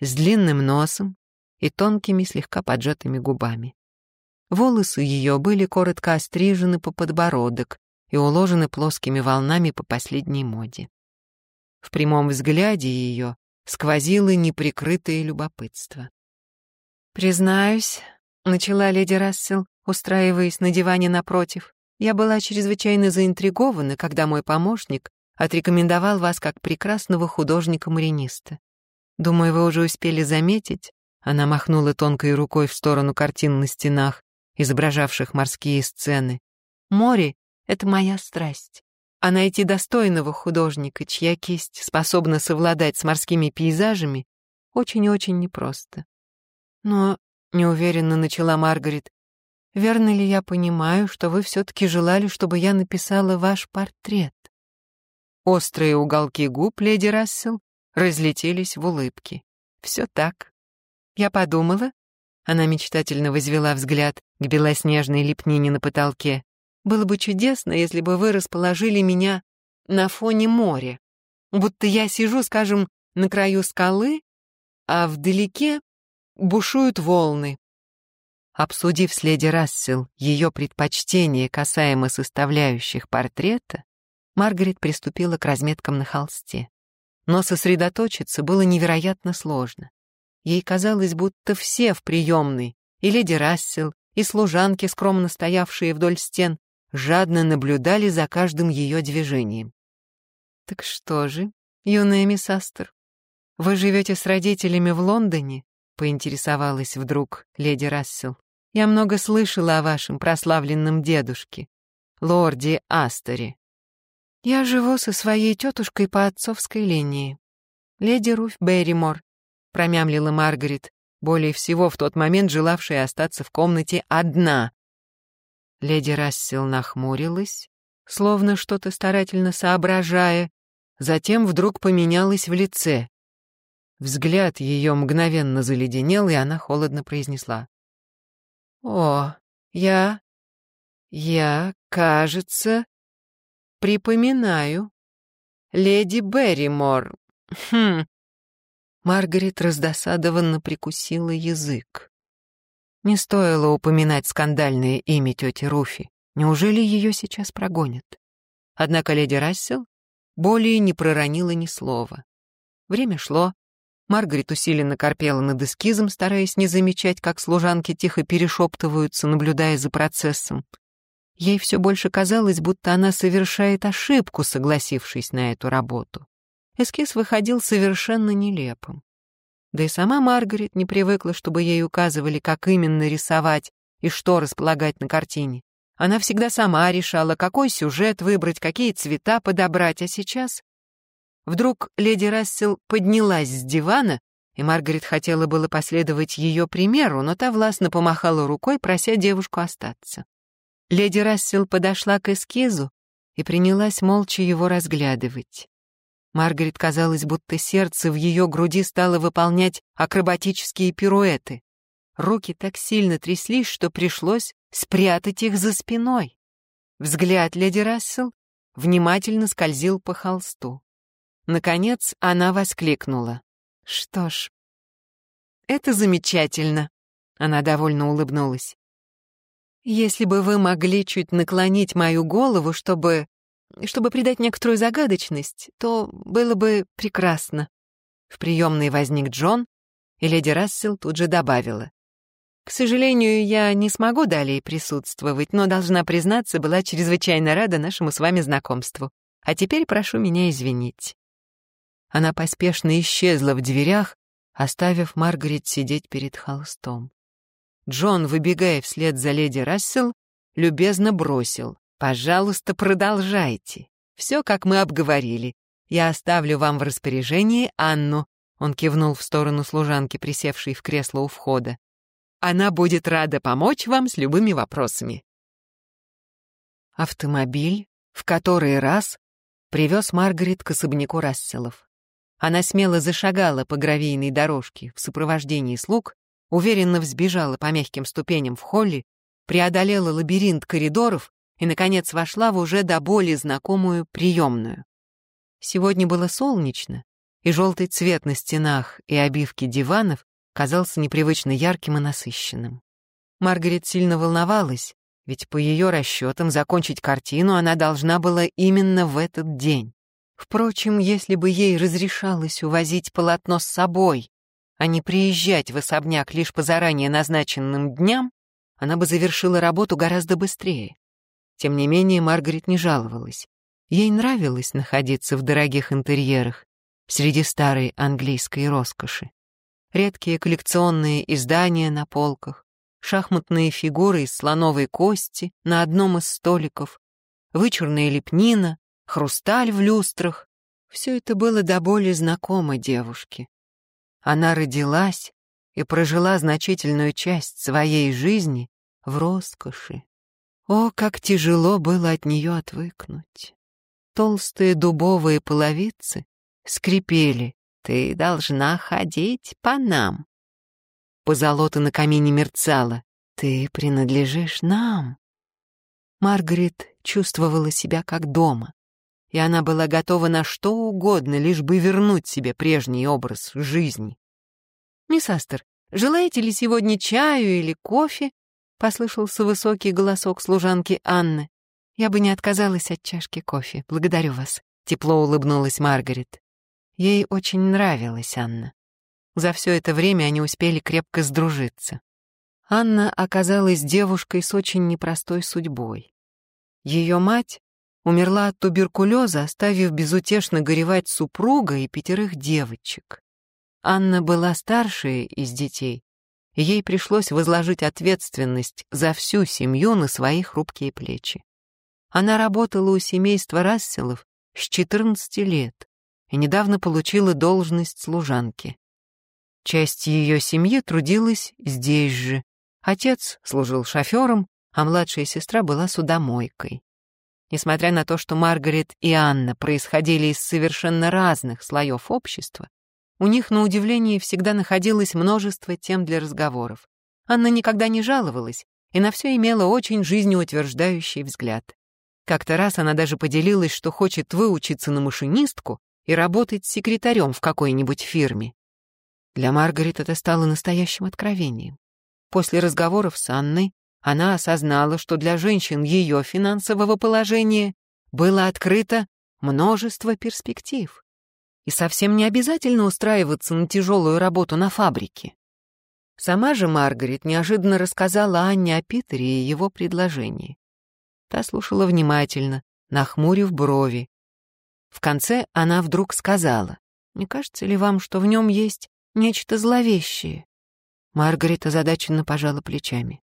с длинным носом и тонкими слегка поджатыми губами. Волосы ее были коротко острижены по подбородок и уложены плоскими волнами по последней моде. В прямом взгляде ее сквозило неприкрытое любопытство. «Признаюсь», — начала леди Рассел, устраиваясь на диване напротив, «я была чрезвычайно заинтригована, когда мой помощник отрекомендовал вас как прекрасного художника-мариниста. Думаю, вы уже успели заметить, она махнула тонкой рукой в сторону картин на стенах, изображавших морские сцены. Море — это моя страсть а найти достойного художника, чья кисть способна совладать с морскими пейзажами, очень-очень непросто. Но, неуверенно начала Маргарет, верно ли я понимаю, что вы все-таки желали, чтобы я написала ваш портрет? Острые уголки губ леди Рассел разлетелись в улыбке. Все так. Я подумала, она мечтательно возвела взгляд к белоснежной лепнине на потолке. Было бы чудесно, если бы вы расположили меня на фоне моря, будто я сижу, скажем, на краю скалы, а вдалеке бушуют волны. Обсудив с леди Рассел ее предпочтение касаемо составляющих портрета, Маргарет приступила к разметкам на холсте. Но сосредоточиться было невероятно сложно. Ей казалось, будто все в приемной, и леди Рассел, и служанки, скромно стоявшие вдоль стен, жадно наблюдали за каждым ее движением. «Так что же, юная мисс Астер, вы живете с родителями в Лондоне?» — поинтересовалась вдруг леди Рассел. «Я много слышала о вашем прославленном дедушке, лорде Астере. Я живу со своей тетушкой по отцовской линии. Леди Руф Берримор», — промямлила Маргарет, более всего в тот момент желавшая остаться в комнате одна, Леди Рассел нахмурилась, словно что-то старательно соображая, затем вдруг поменялась в лице. Взгляд ее мгновенно заледенел, и она холодно произнесла. «О, я... я, кажется, припоминаю. Леди Берримор. Хм...» Маргарет раздосадованно прикусила язык. Не стоило упоминать скандальное имя тети Руфи. Неужели ее сейчас прогонят? Однако леди Рассел более не проронила ни слова. Время шло. Маргарет усиленно корпела над эскизом, стараясь не замечать, как служанки тихо перешептываются, наблюдая за процессом. Ей все больше казалось, будто она совершает ошибку, согласившись на эту работу. Эскиз выходил совершенно нелепым. Да и сама Маргарет не привыкла, чтобы ей указывали, как именно рисовать и что располагать на картине. Она всегда сама решала, какой сюжет выбрать, какие цвета подобрать, а сейчас... Вдруг леди Рассел поднялась с дивана, и Маргарет хотела было последовать ее примеру, но та властно помахала рукой, прося девушку остаться. Леди Рассел подошла к эскизу и принялась молча его разглядывать. Маргарет казалось, будто сердце в ее груди стало выполнять акробатические пируэты. Руки так сильно тряслись, что пришлось спрятать их за спиной. Взгляд леди Рассел внимательно скользил по холсту. Наконец она воскликнула. «Что ж, это замечательно», — она довольно улыбнулась. «Если бы вы могли чуть наклонить мою голову, чтобы... чтобы придать некоторую загадочность, то было бы прекрасно». В приемной возник Джон, и леди Рассел тут же добавила. К сожалению, я не смогу далее присутствовать, но, должна признаться, была чрезвычайно рада нашему с вами знакомству. А теперь прошу меня извинить». Она поспешно исчезла в дверях, оставив Маргарет сидеть перед холстом. Джон, выбегая вслед за леди Рассел, любезно бросил. «Пожалуйста, продолжайте. Все, как мы обговорили. Я оставлю вам в распоряжении Анну». Он кивнул в сторону служанки, присевшей в кресло у входа. Она будет рада помочь вам с любыми вопросами. Автомобиль в который раз привез Маргарет к особняку Расселов. Она смело зашагала по гравийной дорожке в сопровождении слуг, уверенно взбежала по мягким ступеням в холле, преодолела лабиринт коридоров и, наконец, вошла в уже до боли знакомую приемную. Сегодня было солнечно, и желтый цвет на стенах и обивке диванов казался непривычно ярким и насыщенным. Маргарет сильно волновалась, ведь по ее расчетам закончить картину она должна была именно в этот день. Впрочем, если бы ей разрешалось увозить полотно с собой, а не приезжать в особняк лишь по заранее назначенным дням, она бы завершила работу гораздо быстрее. Тем не менее, Маргарет не жаловалась. Ей нравилось находиться в дорогих интерьерах, среди старой английской роскоши редкие коллекционные издания на полках, шахматные фигуры из слоновой кости на одном из столиков, вычурная лепнина, хрусталь в люстрах. Все это было до боли знакомо девушке. Она родилась и прожила значительную часть своей жизни в роскоши. О, как тяжело было от нее отвыкнуть. Толстые дубовые половицы скрипели ты должна ходить по нам. Позолота на камине мерцала. Ты принадлежишь нам. Маргарет чувствовала себя как дома, и она была готова на что угодно, лишь бы вернуть себе прежний образ жизни. «Мисс Астер, желаете ли сегодня чаю или кофе?» — послышался высокий голосок служанки Анны. «Я бы не отказалась от чашки кофе. Благодарю вас», — тепло улыбнулась Маргарет. Ей очень нравилась Анна. За все это время они успели крепко сдружиться. Анна оказалась девушкой с очень непростой судьбой. Ее мать умерла от туберкулеза, оставив безутешно горевать супруга и пятерых девочек. Анна была старшая из детей, ей пришлось возложить ответственность за всю семью на свои хрупкие плечи. Она работала у семейства Расселов с 14 лет, и недавно получила должность служанки. Часть ее семьи трудилась здесь же. Отец служил шофером, а младшая сестра была судомойкой. Несмотря на то, что Маргарет и Анна происходили из совершенно разных слоев общества, у них, на удивление, всегда находилось множество тем для разговоров. Анна никогда не жаловалась и на все имела очень жизнеутверждающий взгляд. Как-то раз она даже поделилась, что хочет выучиться на машинистку и работать секретарем в какой-нибудь фирме. Для Маргарет это стало настоящим откровением. После разговоров с Анной она осознала, что для женщин ее финансового положения было открыто множество перспектив. И совсем не обязательно устраиваться на тяжелую работу на фабрике. Сама же Маргарет неожиданно рассказала Анне о Питере и его предложении. Та слушала внимательно, нахмурив брови, в конце она вдруг сказала, «Не кажется ли вам, что в нем есть нечто зловещее?» Маргарет озадаченно пожала плечами.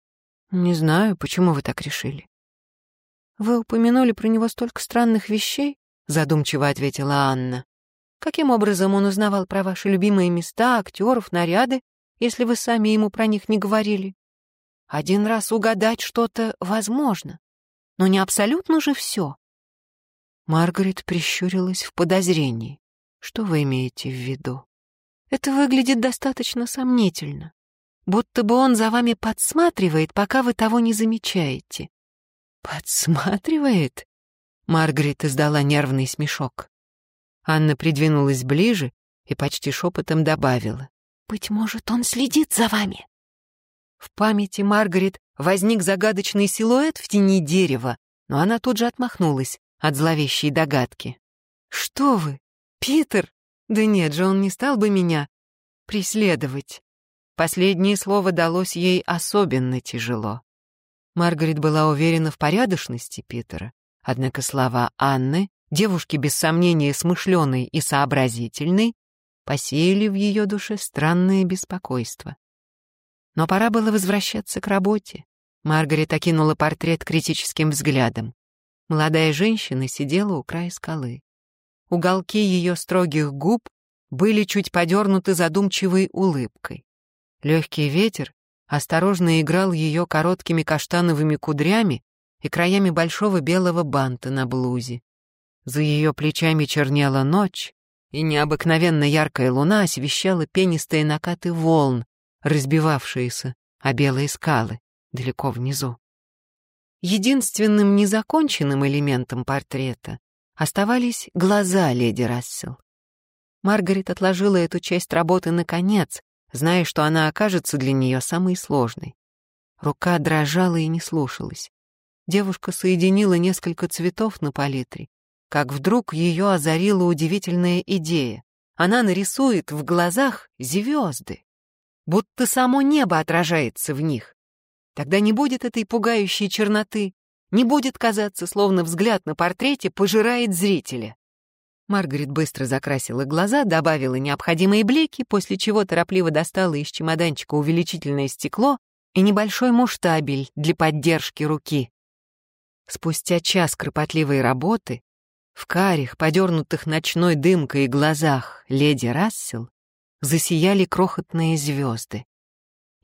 «Не знаю, почему вы так решили. «Вы упомянули про него столько странных вещей?» — задумчиво ответила Анна. «Каким образом он узнавал про ваши любимые места, актеров, наряды, если вы сами ему про них не говорили? Один раз угадать что-то возможно, но не абсолютно же все». Маргарет прищурилась в подозрении. «Что вы имеете в виду?» «Это выглядит достаточно сомнительно. Будто бы он за вами подсматривает, пока вы того не замечаете». «Подсматривает?» Маргарет издала нервный смешок. Анна придвинулась ближе и почти шепотом добавила. «Быть может, он следит за вами?» В памяти Маргарет возник загадочный силуэт в тени дерева, но она тут же отмахнулась от зловещей догадки. «Что вы, Питер? Да нет же, он не стал бы меня преследовать». Последнее слово далось ей особенно тяжело. Маргарет была уверена в порядочности Питера, однако слова Анны, девушки без сомнения смышленой и сообразительной, посеяли в ее душе странное беспокойство. Но пора было возвращаться к работе. Маргарет окинула портрет критическим взглядом. Молодая женщина сидела у края скалы. Уголки ее строгих губ были чуть подернуты задумчивой улыбкой. Легкий ветер осторожно играл ее короткими каштановыми кудрями и краями большого белого банта на блузе. За ее плечами чернела ночь, и необыкновенно яркая луна освещала пенистые накаты волн, разбивавшиеся о белые скалы далеко внизу. Единственным незаконченным элементом портрета оставались глаза леди Рассел. Маргарет отложила эту часть работы наконец, зная, что она окажется для нее самой сложной. Рука дрожала и не слушалась. Девушка соединила несколько цветов на палитре, как вдруг ее озарила удивительная идея. Она нарисует в глазах звезды, будто само небо отражается в них. Тогда не будет этой пугающей черноты, не будет казаться, словно взгляд на портрете пожирает зрителя. Маргарет быстро закрасила глаза, добавила необходимые блики, после чего торопливо достала из чемоданчика увеличительное стекло и небольшой муштабель для поддержки руки. Спустя час кропотливой работы в карих, подернутых ночной дымкой глазах леди Рассел засияли крохотные звезды.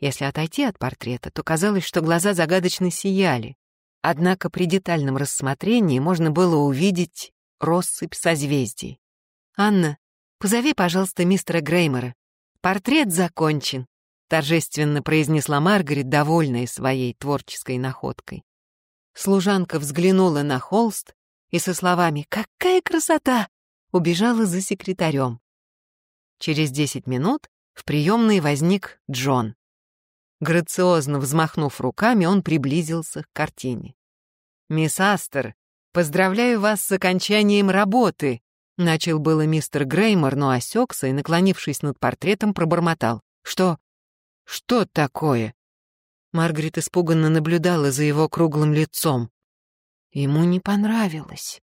Если отойти от портрета, то казалось, что глаза загадочно сияли, однако при детальном рассмотрении можно было увидеть россыпь созвездий. «Анна, позови, пожалуйста, мистера Греймора. Портрет закончен», — торжественно произнесла Маргарет, довольная своей творческой находкой. Служанка взглянула на холст и со словами «Какая красота!» убежала за секретарем. Через десять минут в приемной возник Джон. Грациозно взмахнув руками, он приблизился к картине. «Мисс Астер, «Поздравляю вас с окончанием работы!» Начал было мистер Греймор, но осекся и, наклонившись над портретом, пробормотал. «Что? Что такое?» Маргарет испуганно наблюдала за его круглым лицом. Ему не понравилось.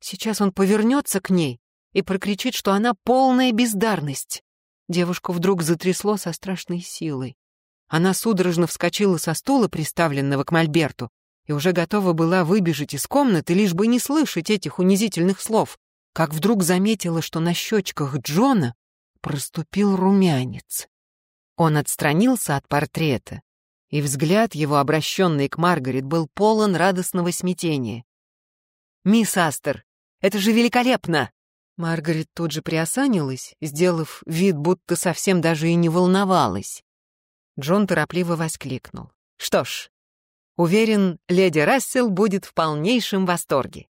Сейчас он повернется к ней и прокричит, что она полная бездарность. Девушку вдруг затрясло со страшной силой. Она судорожно вскочила со стула, приставленного к мольберту, и уже готова была выбежать из комнаты, лишь бы не слышать этих унизительных слов, как вдруг заметила, что на щечках Джона проступил румянец. Он отстранился от портрета, и взгляд его, обращенный к Маргарет, был полон радостного смятения. «Мисс Астер, это же великолепно!» Маргарет тут же приосанилась, сделав вид, будто совсем даже и не волновалась. Джон торопливо воскликнул. «Что ж, Уверен, леди Рассел будет в полнейшем восторге.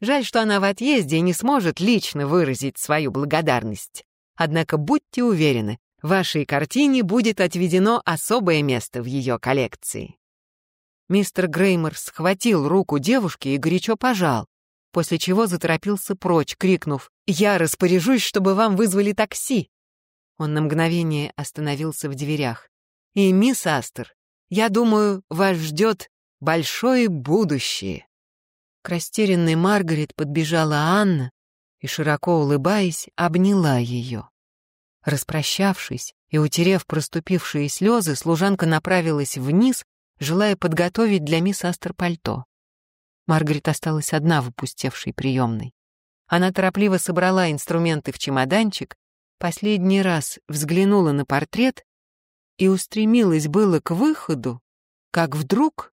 Жаль, что она в отъезде и не сможет лично выразить свою благодарность. Однако будьте уверены, вашей картине будет отведено особое место в ее коллекции. Мистер Греймер схватил руку девушки и горячо пожал, после чего заторопился прочь, крикнув «Я распоряжусь, чтобы вам вызвали такси!» Он на мгновение остановился в дверях. «И, мисс Астер, я думаю, вас ждет большое будущее». К растерянной Маргарет подбежала Анна и, широко улыбаясь, обняла ее. Распрощавшись и утерев проступившие слезы, служанка направилась вниз, желая подготовить для мисс Астер пальто. Маргарет осталась одна в опустевшей приемной. Она торопливо собрала инструменты в чемоданчик, последний раз взглянула на портрет и устремилась было к выходу, как вдруг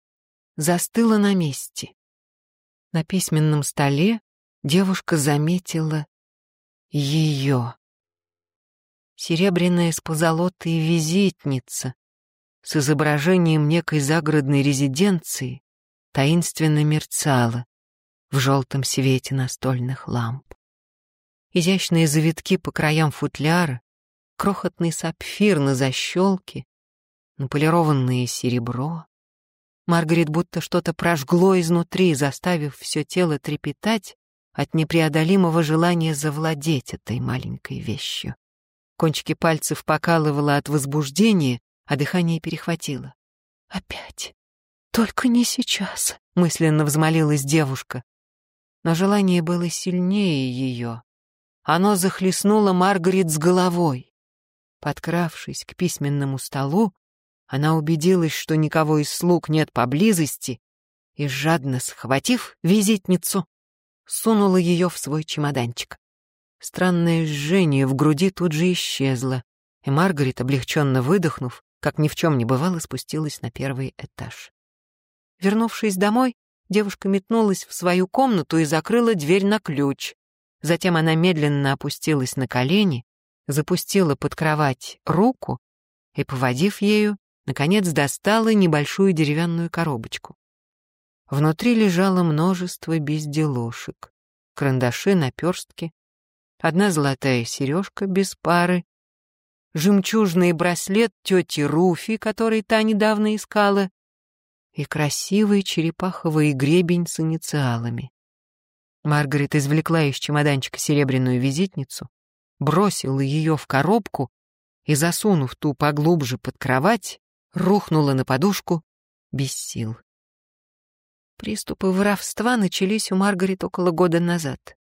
застыла на месте. На письменном столе девушка заметила ее. Серебряная с позолотой визитница с изображением некой загородной резиденции таинственно мерцала в желтом свете настольных ламп. Изящные завитки по краям футляра, крохотный сапфир на защелке, наполированное серебро. Маргарет будто что-то прожгло изнутри, заставив все тело трепетать от непреодолимого желания завладеть этой маленькой вещью. Кончики пальцев покалывало от возбуждения, а дыхание перехватило. «Опять! Только не сейчас!» — мысленно взмолилась девушка. Но желание было сильнее ее. Оно захлестнуло Маргарет с головой. Подкравшись к письменному столу, она убедилась, что никого из слуг нет поблизости, и, жадно схватив визитницу, сунула ее в свой чемоданчик. Странное жжение в груди тут же исчезло, и Маргарет, облегченно выдохнув, как ни в чем не бывало, спустилась на первый этаж. Вернувшись домой, девушка метнулась в свою комнату и закрыла дверь на ключ. Затем она медленно опустилась на колени, запустила под кровать руку и, поводив ею, наконец достала небольшую деревянную коробочку. Внутри лежало множество безделушек. Карандаши, наперстки, одна золотая сережка без пары, жемчужный браслет тети Руфи, который та недавно искала, и красивый черепаховый гребень с инициалами. Маргарет извлекла из чемоданчика серебряную визитницу, бросила ее в коробку и, засунув ту поглубже под кровать, рухнула на подушку без сил. Приступы воровства начались у Маргарет около года назад.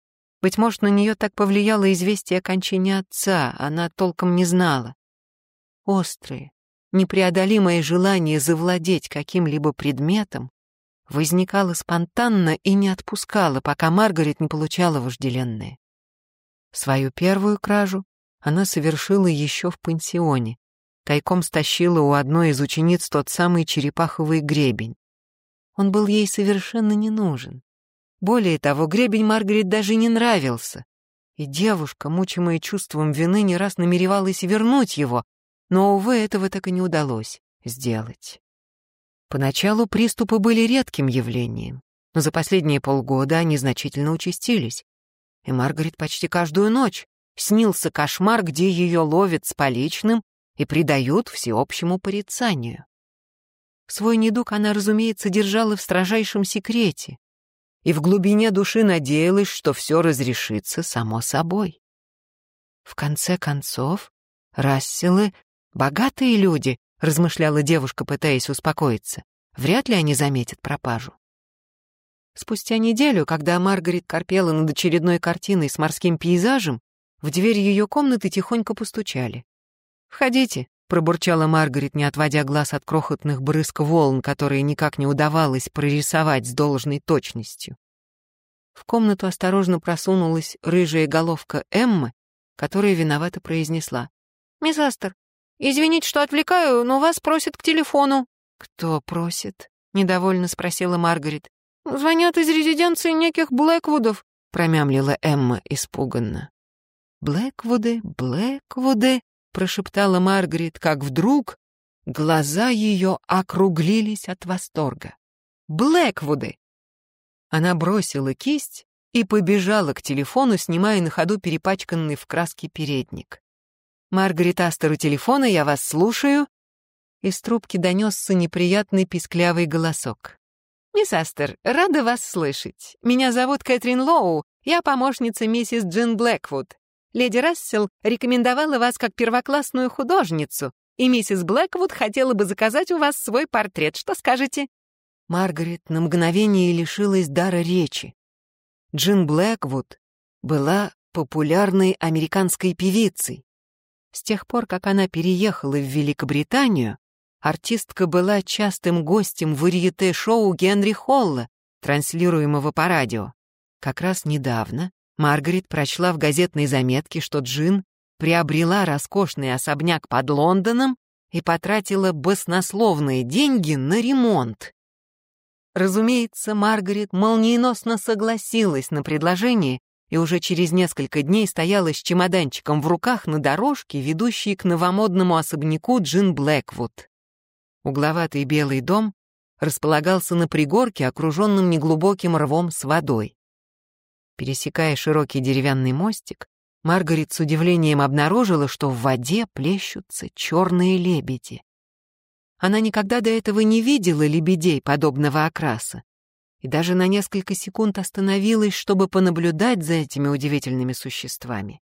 Быть может, на нее так повлияло известие о кончине отца, она толком не знала. Острые, непреодолимое желание завладеть каким-либо предметом возникало спонтанно и не отпускало, пока Маргарет не получала вожделенное. Свою первую кражу она совершила еще в пансионе, тайком стащила у одной из учениц тот самый черепаховый гребень. Он был ей совершенно не нужен. Более того, гребень Маргарет даже не нравился. И девушка, мучимая чувством вины, не раз намеревалась вернуть его, но, увы, этого так и не удалось сделать. Поначалу приступы были редким явлением, но за последние полгода они значительно участились. И Маргарет почти каждую ночь снился кошмар, где ее ловят с поличным и предают всеобщему порицанию. Свой недуг она, разумеется, держала в строжайшем секрете и в глубине души надеялась, что все разрешится само собой. В конце концов, Расселы — богатые люди, размышляла девушка, пытаясь успокоиться. Вряд ли они заметят пропажу. Спустя неделю, когда Маргарет корпела над очередной картиной с морским пейзажем, в дверь ее комнаты тихонько постучали. «Входите», — пробурчала Маргарет, не отводя глаз от крохотных брызг волн, которые никак не удавалось прорисовать с должной точностью. В комнату осторожно просунулась рыжая головка Эммы, которая виновато произнесла. «Мисс Астер, извините, что отвлекаю, но вас просят к телефону». «Кто просит?» — недовольно спросила Маргарет. «Звонят из резиденции неких Блэквудов», — промямлила Эмма испуганно. «Блэквуды, Блэквуды», прошептала Маргарет, как вдруг глаза ее округлились от восторга. Блэквуды! Она бросила кисть и побежала к телефону, снимая на ходу перепачканный в краске передник. «Маргарет Астер у телефона, я вас слушаю». Из трубки донесся неприятный писклявый голосок. «Мисс Астер, рада вас слышать. Меня зовут Кэтрин Лоу, я помощница миссис Джин Блэквуд. Леди Рассел рекомендовала вас как первоклассную художницу, и миссис Блэквуд хотела бы заказать у вас свой портрет. Что скажете?» Маргарет на мгновение лишилась дара речи. Джин Блэквуд была популярной американской певицей. С тех пор, как она переехала в Великобританию, артистка была частым гостем варьете-шоу Генри Холла, транслируемого по радио. Как раз недавно Маргарет прочла в газетной заметке, что Джин приобрела роскошный особняк под Лондоном и потратила баснословные деньги на ремонт. Разумеется, Маргарет молниеносно согласилась на предложение и уже через несколько дней стояла с чемоданчиком в руках на дорожке, ведущей к новомодному особняку Джин Блэквуд. Угловатый белый дом располагался на пригорке, окруженном неглубоким рвом с водой. Пересекая широкий деревянный мостик, Маргарет с удивлением обнаружила, что в воде плещутся черные лебеди. Она никогда до этого не видела лебедей подобного окраса и даже на несколько секунд остановилась, чтобы понаблюдать за этими удивительными существами.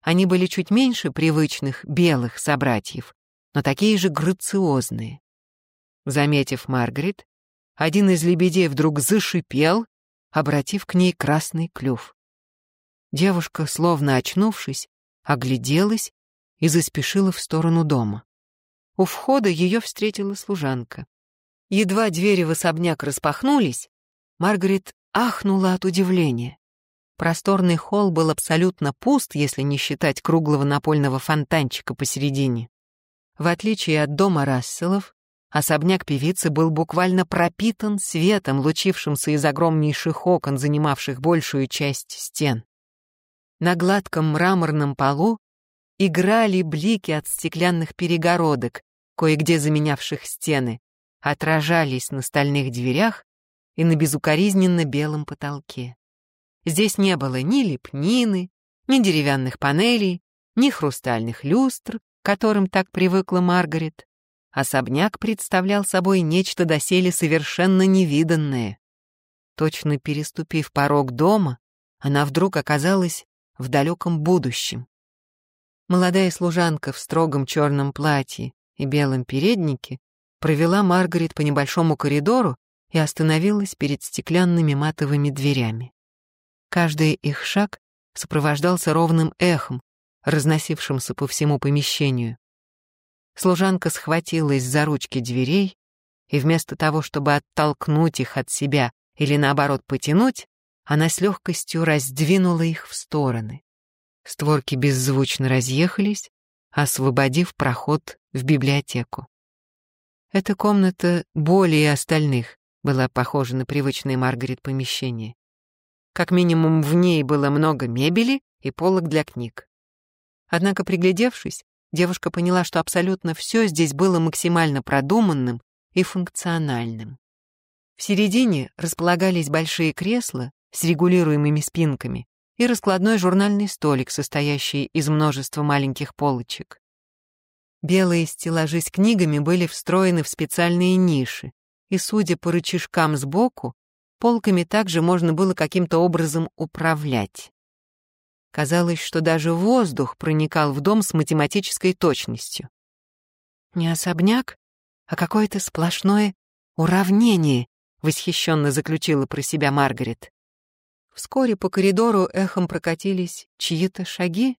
Они были чуть меньше привычных белых собратьев, но такие же грациозные. Заметив Маргарет, один из лебедей вдруг зашипел, обратив к ней красный клюв. Девушка, словно очнувшись, огляделась и заспешила в сторону дома. У входа ее встретила служанка. Едва двери в особняк распахнулись, Маргарет ахнула от удивления. Просторный холл был абсолютно пуст, если не считать круглого напольного фонтанчика посередине. В отличие от дома Расселов, особняк певицы был буквально пропитан светом, лучившимся из огромнейших окон, занимавших большую часть стен. На гладком мраморном полу играли блики от стеклянных перегородок, кое-где заменявших стены, отражались на стальных дверях и на безукоризненно белом потолке. Здесь не было ни лепнины, ни деревянных панелей, ни хрустальных люстр, к которым так привыкла Маргарет. Особняк представлял собой нечто доселе совершенно невиданное. Точно переступив порог дома, она вдруг оказалась в далеком будущем. Молодая служанка в строгом черном платье и белом переднике провела Маргарет по небольшому коридору и остановилась перед стеклянными матовыми дверями. Каждый их шаг сопровождался ровным эхом, разносившимся по всему помещению. Служанка схватилась за ручки дверей, и вместо того, чтобы оттолкнуть их от себя или наоборот потянуть, она с легкостью раздвинула их в стороны. Створки беззвучно разъехались, освободив проход в библиотеку. Эта комната более остальных была похожа на привычное Маргарет помещение. Как минимум в ней было много мебели и полок для книг. Однако, приглядевшись, девушка поняла, что абсолютно все здесь было максимально продуманным и функциональным. В середине располагались большие кресла с регулируемыми спинками и раскладной журнальный столик, состоящий из множества маленьких полочек. Белые стеллажи с книгами были встроены в специальные ниши, и, судя по рычажкам сбоку, полками также можно было каким-то образом управлять. Казалось, что даже воздух проникал в дом с математической точностью. Не особняк, а какое-то сплошное уравнение, восхищенно заключила про себя Маргарет. Вскоре по коридору эхом прокатились чьи-то шаги,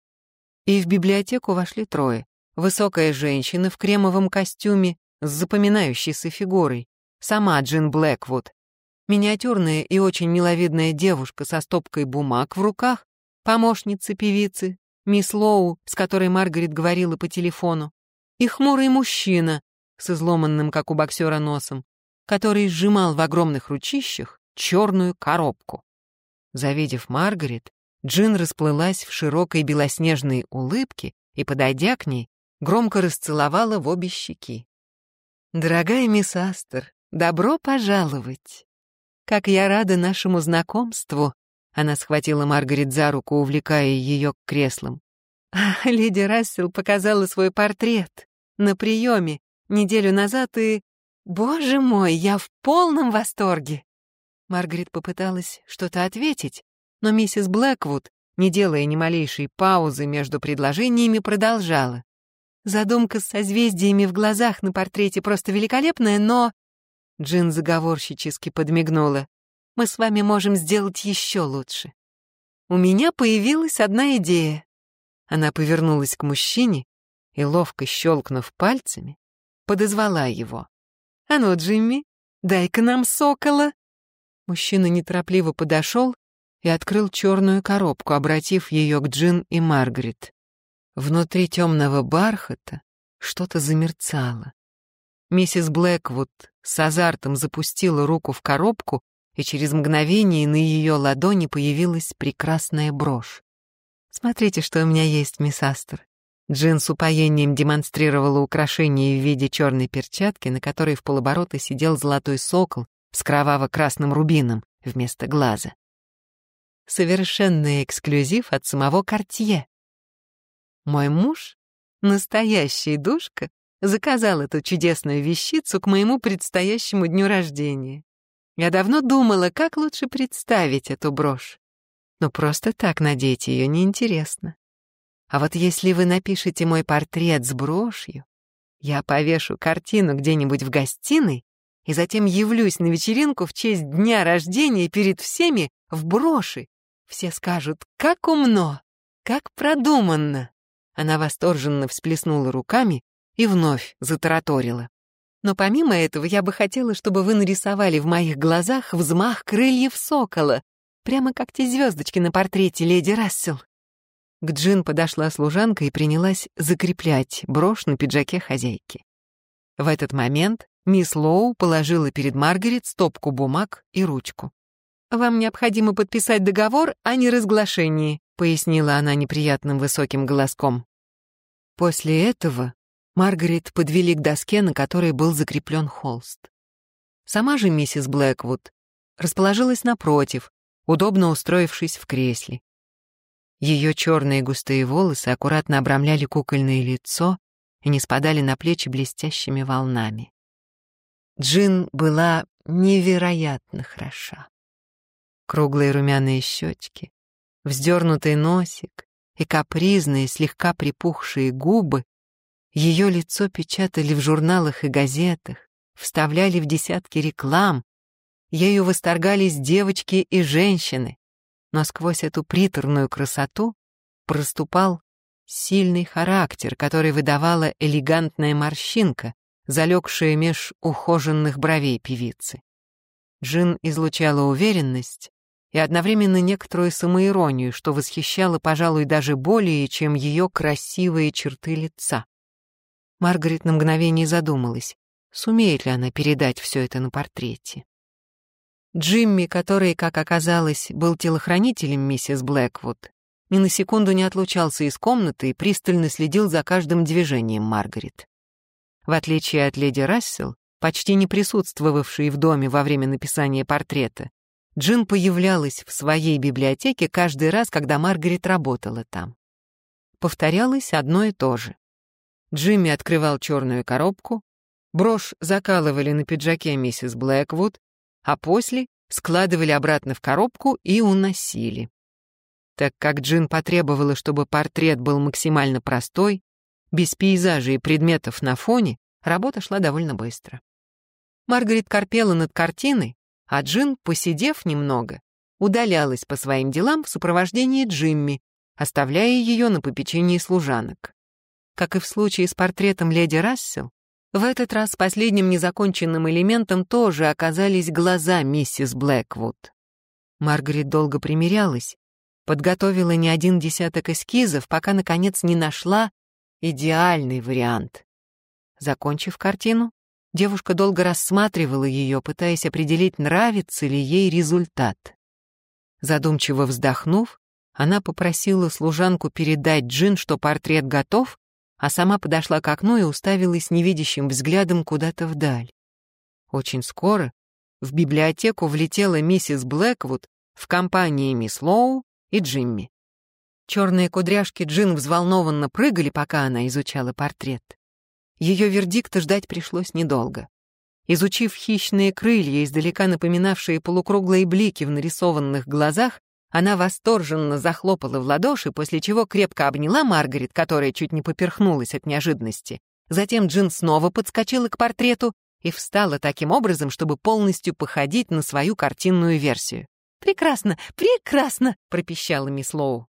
и в библиотеку вошли трое. Высокая женщина в кремовом костюме с запоминающейся фигурой, сама Джин Блэквуд. Миниатюрная и очень миловидная девушка со стопкой бумаг в руках, помощница певицы, мисс Лоу, с которой Маргарет говорила по телефону, и хмурый мужчина с изломанным, как у боксера, носом, который сжимал в огромных ручищах черную коробку. Завидев Маргарет, Джин расплылась в широкой белоснежной улыбке и, подойдя к ней, громко расцеловала в обе щеки. «Дорогая мисс Астер, добро пожаловать! Как я рада нашему знакомству!» Она схватила Маргарет за руку, увлекая ее к креслам. Леди Рассел показала свой портрет на приеме неделю назад и... Боже мой, я в полном восторге! Маргарет попыталась что-то ответить, но миссис Блэквуд, не делая ни малейшей паузы между предложениями, продолжала. Задумка с созвездиями в глазах на портрете просто великолепная, но...» Джин заговорщически подмигнула. «Мы с вами можем сделать еще лучше. У меня появилась одна идея». Она повернулась к мужчине и, ловко щелкнув пальцами, подозвала его. «А ну, Джимми, дай-ка нам сокола!» Мужчина неторопливо подошел и открыл черную коробку, обратив ее к Джин и Маргарет. Внутри темного бархата что-то замерцало. Миссис Блэквуд с азартом запустила руку в коробку, и через мгновение на ее ладони появилась прекрасная брошь. «Смотрите, что у меня есть, мисс Астер». Джин с упоением демонстрировала украшение в виде черной перчатки, на которой в полоборота сидел золотой сокол с кроваво-красным рубином вместо глаза. Совершенный эксклюзив от самого Кортье. Мой муж, настоящий душка, заказал эту чудесную вещицу к моему предстоящему дню рождения. Я давно думала, как лучше представить эту брошь. Но просто так надеть ее неинтересно. А вот если вы напишете мой портрет с брошью, я повешу картину где-нибудь в гостиной и затем явлюсь на вечеринку в честь дня рождения перед всеми в броши. Все скажут, как умно, как продуманно. Она восторженно всплеснула руками и вновь затараторила. Но помимо этого я бы хотела, чтобы вы нарисовали в моих глазах взмах крыльев сокола, прямо как те звездочки на портрете леди Рассел. К Джин подошла служанка и принялась закреплять брошь на пиджаке хозяйки. В этот момент мисс Лоу положила перед Маргарет стопку бумаг и ручку. «Вам необходимо подписать договор о неразглашении», пояснила она неприятным высоким голоском. После этого Маргарет подвели к доске, на которой был закреплен холст. Сама же миссис Блэквуд расположилась напротив, удобно устроившись в кресле. Ее черные густые волосы аккуратно обрамляли кукольное лицо и не спадали на плечи блестящими волнами. Джин была невероятно хороша. Круглые румяные щечки, вздернутый носик и капризные, слегка припухшие губы ее лицо печатали в журналах и газетах, вставляли в десятки реклам, ею восторгались девочки и женщины, но сквозь эту приторную красоту проступал сильный характер, который выдавала элегантная морщинка, залегшая меж ухоженных бровей певицы. Джин излучала уверенность и одновременно некоторую самоиронию, что восхищало, пожалуй, даже более, чем ее красивые черты лица. Маргарет на мгновение задумалась, сумеет ли она передать все это на портрете. Джимми, который, как оказалось, был телохранителем миссис Блэквуд, ни на секунду не отлучался из комнаты и пристально следил за каждым движением Маргарет. В отличие от леди Рассел, почти не присутствовавшей в доме во время написания портрета, Джин появлялась в своей библиотеке каждый раз, когда Маргарет работала там. Повторялось одно и то же. Джимми открывал черную коробку, брошь закалывали на пиджаке миссис Блэквуд, а после складывали обратно в коробку и уносили. Так как Джин потребовала, чтобы портрет был максимально простой, без пейзажей и предметов на фоне работа шла довольно быстро. Маргарет корпела над картиной, а Джин, посидев немного, удалялась по своим делам в сопровождении Джимми, оставляя ее на попечении служанок. Как и в случае с портретом леди Рассел, в этот раз последним незаконченным элементом тоже оказались глаза миссис Блэквуд. Маргарет долго примерялась, подготовила не один десяток эскизов, пока, наконец, не нашла идеальный вариант. Закончив картину, девушка долго рассматривала ее, пытаясь определить, нравится ли ей результат. Задумчиво вздохнув, она попросила служанку передать Джин, что портрет готов, а сама подошла к окну и уставилась невидящим взглядом куда-то вдаль. Очень скоро в библиотеку влетела миссис Блэквуд в компании мисс Лоу и Джимми. Черные кудряшки Джин взволнованно прыгали, пока она изучала портрет. Ее вердикта ждать пришлось недолго. Изучив хищные крылья, издалека напоминавшие полукруглые блики в нарисованных глазах, она восторженно захлопала в ладоши, после чего крепко обняла Маргарет, которая чуть не поперхнулась от неожиданности. Затем Джин снова подскочила к портрету и встала таким образом, чтобы полностью походить на свою картинную версию. «Прекрасно, прекрасно!» — пропищала мисс Лоу.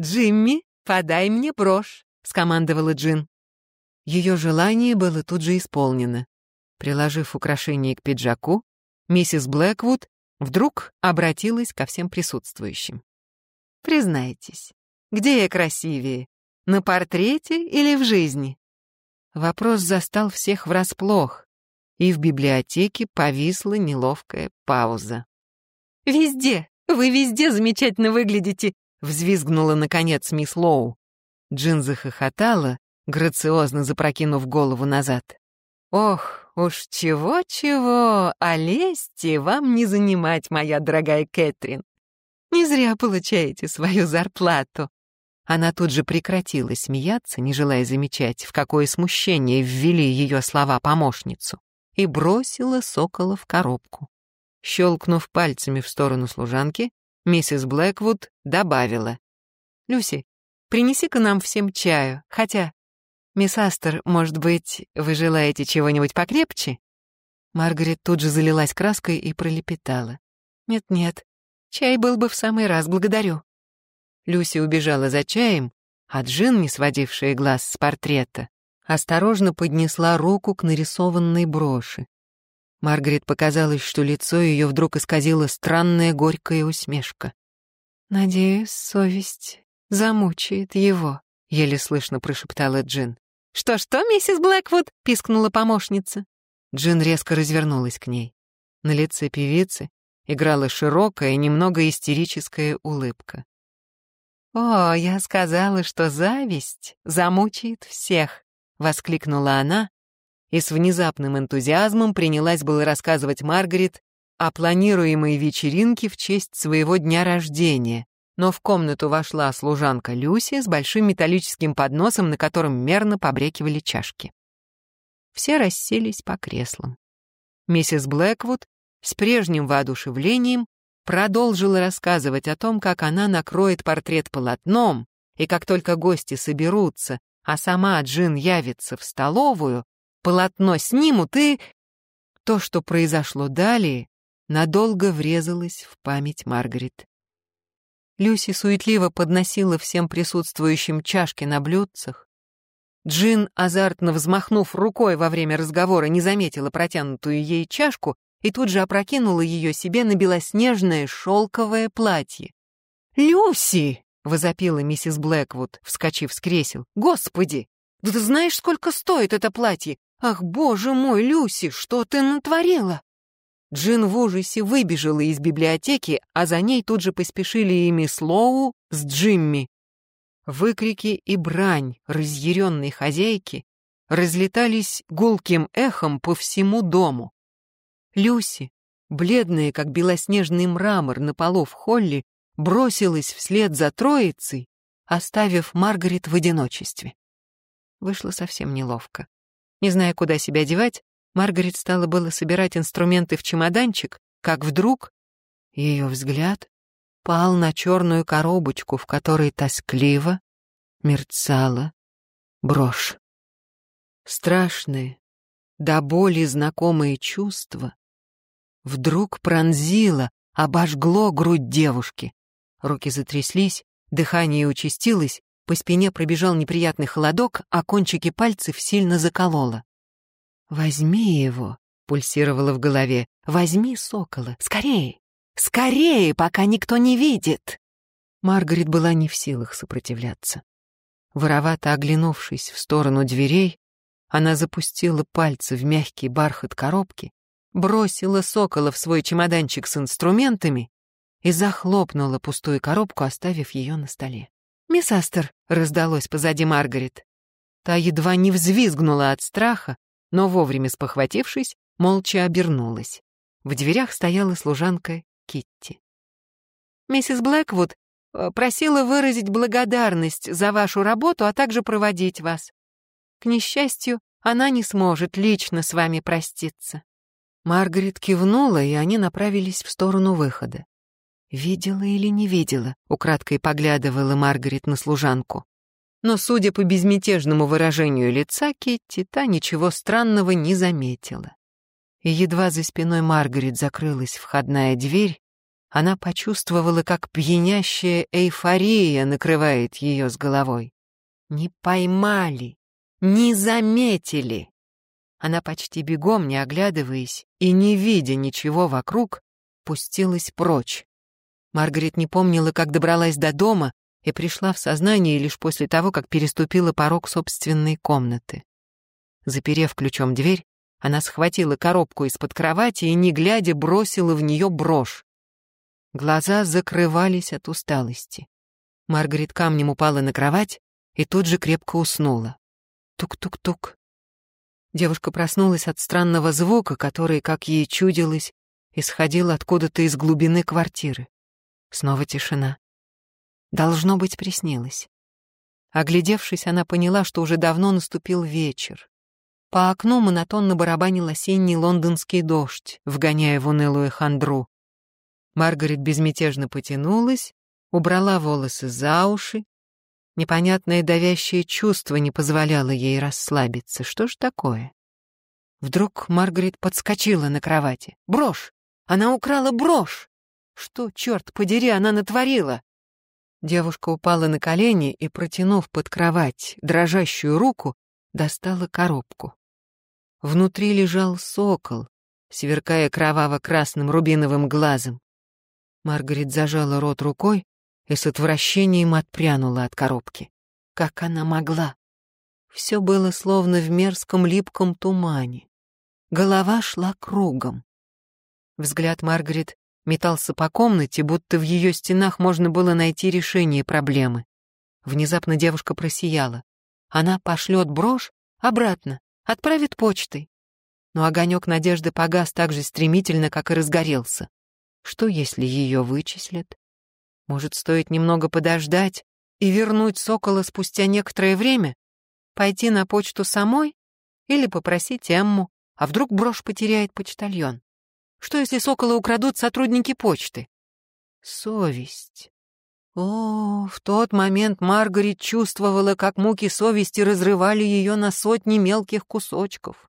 «Джимми, подай мне брошь», — скомандовала Джин. Ее желание было тут же исполнено. Приложив украшение к пиджаку, миссис Блэквуд Вдруг обратилась ко всем присутствующим. «Признайтесь, где я красивее, на портрете или в жизни?» Вопрос застал всех врасплох, и в библиотеке повисла неловкая пауза. «Везде! Вы везде замечательно выглядите!» — взвизгнула, наконец, мисс Лоу. Джин захохотала, грациозно запрокинув голову назад. «Ох, уж чего-чего, а лести вам не занимать, моя дорогая Кэтрин. Не зря получаете свою зарплату». Она тут же прекратила смеяться, не желая замечать, в какое смущение ввели ее слова помощницу, и бросила сокола в коробку. Щелкнув пальцами в сторону служанки, миссис Блэквуд добавила. «Люси, принеси-ка нам всем чаю, хотя «Мисс Астер, может быть, вы желаете чего-нибудь покрепче?» Маргарет тут же залилась краской и пролепетала. «Нет-нет, чай был бы в самый раз, благодарю». Люси убежала за чаем, а Джин, не сводившая глаз с портрета, осторожно поднесла руку к нарисованной броши. Маргарет показалось, что лицо ее вдруг исказило странная горькая усмешка. «Надеюсь, совесть замучает его», — еле слышно прошептала Джин. «Что-что, миссис Блэквуд?» — пискнула помощница. Джин резко развернулась к ней. На лице певицы играла широкая, немного истерическая улыбка. «О, я сказала, что зависть замучает всех!» — воскликнула она и с внезапным энтузиазмом принялась было рассказывать Маргарет о планируемой вечеринке в честь своего дня рождения, но в комнату вошла служанка Люси с большим металлическим подносом, на котором мерно побрякивали чашки. Все расселись по креслам. Миссис Блэквуд с прежним воодушевлением продолжила рассказывать о том, как она накроет портрет полотном, и как только гости соберутся, а сама Джин явится в столовую, полотно снимут и... То, что произошло далее, надолго врезалось в память Маргарет. Люси суетливо подносила всем присутствующим чашки на блюдцах. Джин, азартно взмахнув рукой во время разговора, не заметила протянутую ей чашку и тут же опрокинула ее себе на белоснежное шелковое платье. «Люси!» — возопила миссис Блэквуд, вскочив с кресел. «Господи! Да ты знаешь, сколько стоит это платье? Ах, боже мой, Люси, что ты натворила?» Джин в ужасе выбежала из библиотеки, а за ней тут же поспешили и мисс Лоу с Джимми. Выкрики и брань разъяренной хозяйки разлетались гулким эхом по всему дому. Люси, бледная, как белоснежный мрамор на полу в холле, бросилась вслед за троицей, оставив Маргарет в одиночестве. Вышло совсем неловко. Не зная, куда себя девать, Маргарет стала было собирать инструменты в чемоданчик, как вдруг ее взгляд пал на черную коробочку, в которой тоскливо мерцала брошь. Страшные, до боли знакомые чувства вдруг пронзило, обожгло грудь девушки. Руки затряслись, дыхание участилось, по спине пробежал неприятный холодок, а кончики пальцев сильно закололо. «Возьми его», — пульсировало в голове. «Возьми сокола. Скорее! Скорее, пока никто не видит!» Маргарет была не в силах сопротивляться. Воровато оглянувшись в сторону дверей, она запустила пальцы в мягкий бархат коробки, бросила сокола в свой чемоданчик с инструментами и захлопнула пустую коробку, оставив ее на столе. «Мисс Астер!» — раздалось позади Маргарет. Та едва не взвизгнула от страха, но вовремя спохватившись, молча обернулась. В дверях стояла служанка Китти. «Миссис Блэквуд э, просила выразить благодарность за вашу работу, а также проводить вас. К несчастью, она не сможет лично с вами проститься». Маргарет кивнула, и они направились в сторону выхода. «Видела или не видела?» — украдкой поглядывала Маргарет на служанку. Но, судя по безмятежному выражению лица Кетти, та ничего странного не заметила. И едва за спиной Маргарет закрылась входная дверь, она почувствовала, как пьянящая эйфория накрывает ее с головой. Не поймали, не заметили. Она почти бегом, не оглядываясь и не видя ничего вокруг, пустилась прочь. Маргарет не помнила, как добралась до дома и пришла в сознание лишь после того, как переступила порог собственной комнаты. Заперев ключом дверь, она схватила коробку из-под кровати и, не глядя, бросила в нее брошь. Глаза закрывались от усталости. Маргарет камнем упала на кровать и тут же крепко уснула. Тук-тук-тук. Девушка проснулась от странного звука, который, как ей чудилось, исходил откуда-то из глубины квартиры. Снова тишина. Должно быть, приснилось. Оглядевшись, она поняла, что уже давно наступил вечер. По окну монотонно барабанил осенний лондонский дождь, вгоняя в унылую хандру. Маргарет безмятежно потянулась, убрала волосы за уши. Непонятное давящее чувство не позволяло ей расслабиться. Что ж такое? Вдруг Маргарет подскочила на кровати. Брошь! Она украла брошь! Что, черт подери, она натворила? Девушка упала на колени и, протянув под кровать дрожащую руку, достала коробку. Внутри лежал сокол, сверкая кроваво-красным рубиновым глазом. Маргарет зажала рот рукой и с отвращением отпрянула от коробки. Как она могла? Все было словно в мерзком липком тумане. Голова шла кругом. Взгляд Маргарет метался по комнате, будто в ее стенах можно было найти решение проблемы. Внезапно девушка просияла. Она пошлет брошь обратно, Отправит почтой. Но огонек надежды погас так же стремительно, как и разгорелся. Что, если ее вычислят? Может, стоит немного подождать и вернуть сокола спустя некоторое время? Пойти на почту самой? Или попросить Эмму? А вдруг брошь потеряет почтальон? Что, если сокола украдут сотрудники почты? Совесть. О, в тот момент Маргарет чувствовала, как муки совести разрывали ее на сотни мелких кусочков.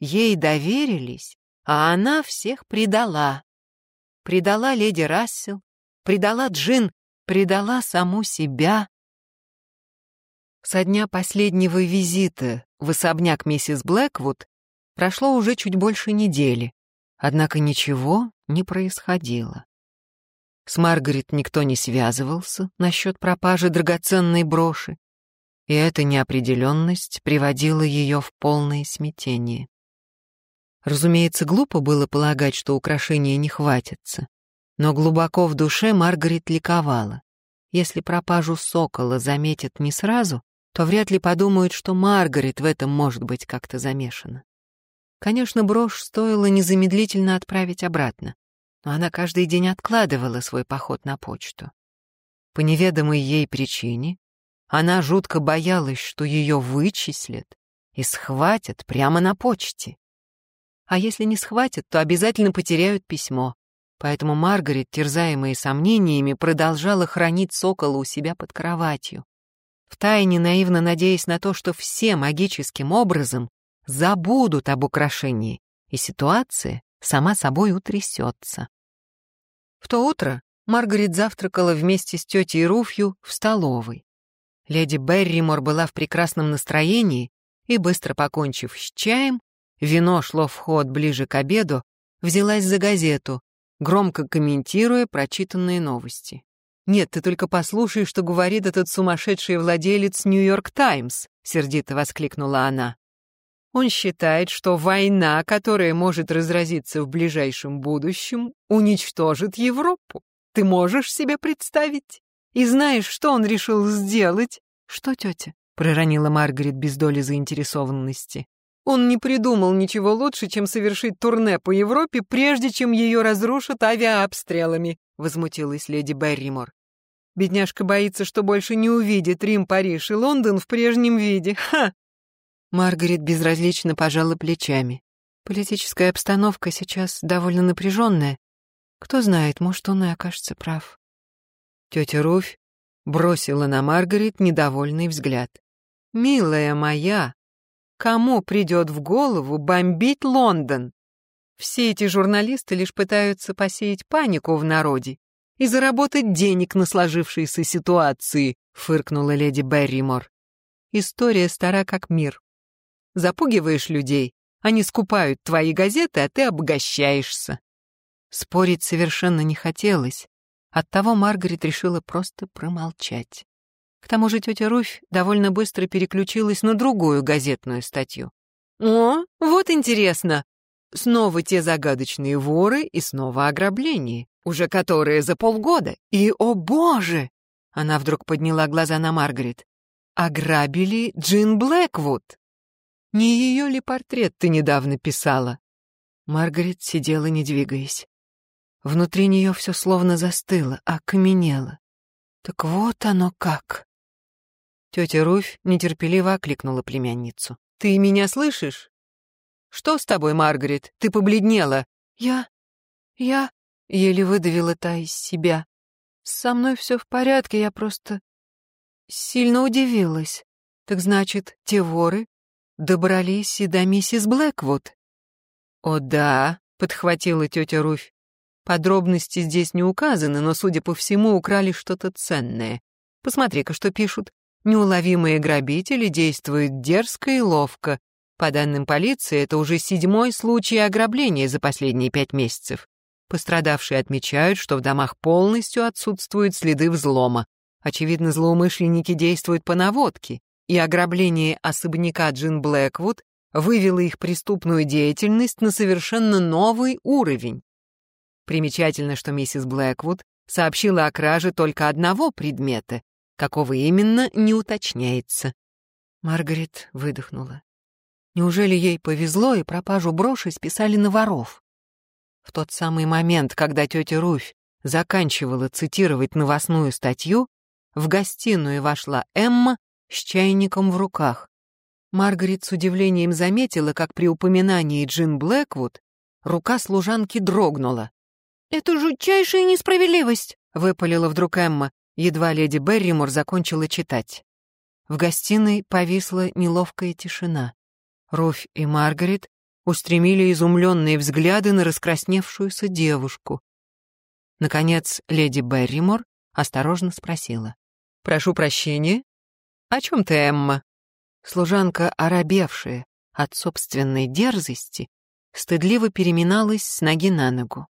Ей доверились, а она всех предала. Предала леди Рассел, предала Джин, предала саму себя. Со дня последнего визита в особняк миссис Блэквуд прошло уже чуть больше недели, однако ничего не происходило. С Маргарет никто не связывался насчет пропажи драгоценной броши, и эта неопределенность приводила ее в полное смятение. Разумеется, глупо было полагать, что украшения не хватится, но глубоко в душе Маргарет ликовала. Если пропажу сокола заметят не сразу, то вряд ли подумают, что Маргарет в этом может быть как-то замешана. Конечно, брошь стоило незамедлительно отправить обратно но она каждый день откладывала свой поход на почту. По неведомой ей причине она жутко боялась, что ее вычислят и схватят прямо на почте. А если не схватят, то обязательно потеряют письмо. Поэтому Маргарет, терзаемая сомнениями, продолжала хранить сокола у себя под кроватью, втайне наивно надеясь на то, что все магическим образом забудут об украшении, и ситуация сама собой утрясется. В то утро Маргарет завтракала вместе с тетей Руфью в столовой. Леди Берримор была в прекрасном настроении и, быстро покончив с чаем, вино шло в ход ближе к обеду, взялась за газету, громко комментируя прочитанные новости. «Нет, ты только послушай, что говорит этот сумасшедший владелец «Нью-Йорк Таймс», — сердито воскликнула она. Он считает, что война, которая может разразиться в ближайшем будущем, уничтожит Европу. Ты можешь себе представить? И знаешь, что он решил сделать? Что, тетя? проронила Маргарет без доли заинтересованности. Он не придумал ничего лучше, чем совершить турне по Европе, прежде чем ее разрушат авиаобстрелами, возмутилась леди Берримор. Бедняжка боится, что больше не увидит Рим, Париж и Лондон в прежнем виде. Ха! Маргарет безразлично пожала плечами. Политическая обстановка сейчас довольно напряженная. Кто знает, может, он и окажется прав. Тетя Руфь бросила на Маргарет недовольный взгляд. «Милая моя, кому придет в голову бомбить Лондон? Все эти журналисты лишь пытаются посеять панику в народе и заработать денег на сложившейся ситуации», — фыркнула леди Берримор. «История стара как мир. Запугиваешь людей, они скупают твои газеты, а ты обогащаешься. Спорить совершенно не хотелось, оттого Маргарет решила просто промолчать. К тому же тетя Руфь довольно быстро переключилась на другую газетную статью. «О, вот интересно! Снова те загадочные воры и снова ограбление, уже которые за полгода. И, о боже!» Она вдруг подняла глаза на Маргарет. «Ограбили Джин Блэквуд!» «Не ее ли портрет ты недавно писала?» Маргарет сидела, не двигаясь. Внутри нее все словно застыло, окаменело. Так вот оно как. Тетя Руфь нетерпеливо окликнула племянницу. «Ты меня слышишь?» «Что с тобой, Маргарет? Ты побледнела». «Я... я...» — еле выдавила та из себя. «Со мной все в порядке, я просто... сильно удивилась. Так значит, те воры добрались и до миссис Блэквуд?» «О да», — подхватила тетя Руфь. «Подробности здесь не указаны, но, судя по всему, украли что-то ценное. Посмотри-ка, что пишут. Неуловимые грабители действуют дерзко и ловко. По данным полиции, это уже седьмой случай ограбления за последние пять месяцев. Пострадавшие отмечают, что в домах полностью отсутствуют следы взлома. Очевидно, злоумышленники действуют по наводке, и ограбление особняка Джин Блэквуд вывело их преступную деятельность на совершенно новый уровень. Примечательно, что миссис Блэквуд сообщила о краже только одного предмета, какого именно не уточняется. Маргарет выдохнула. Неужели ей повезло, и пропажу броши списали на воров? В тот самый момент, когда тетя Руфь заканчивала цитировать новостную статью, в гостиную вошла Эмма с чайником в руках. Маргарет с удивлением заметила, как при упоминании Джин Блэквуд рука служанки дрогнула. «Это жутчайшая несправедливость!» — выпалила вдруг Эмма, едва леди Берримор закончила читать. В гостиной повисла неловкая тишина. Руфь и Маргарет устремили изумленные взгляды на раскрасневшуюся девушку. Наконец, леди Берримор осторожно спросила. «Прошу прощения. О чем ты, Эмма?» Служанка, оробевшая от собственной дерзости, стыдливо переминалась с ноги на ногу.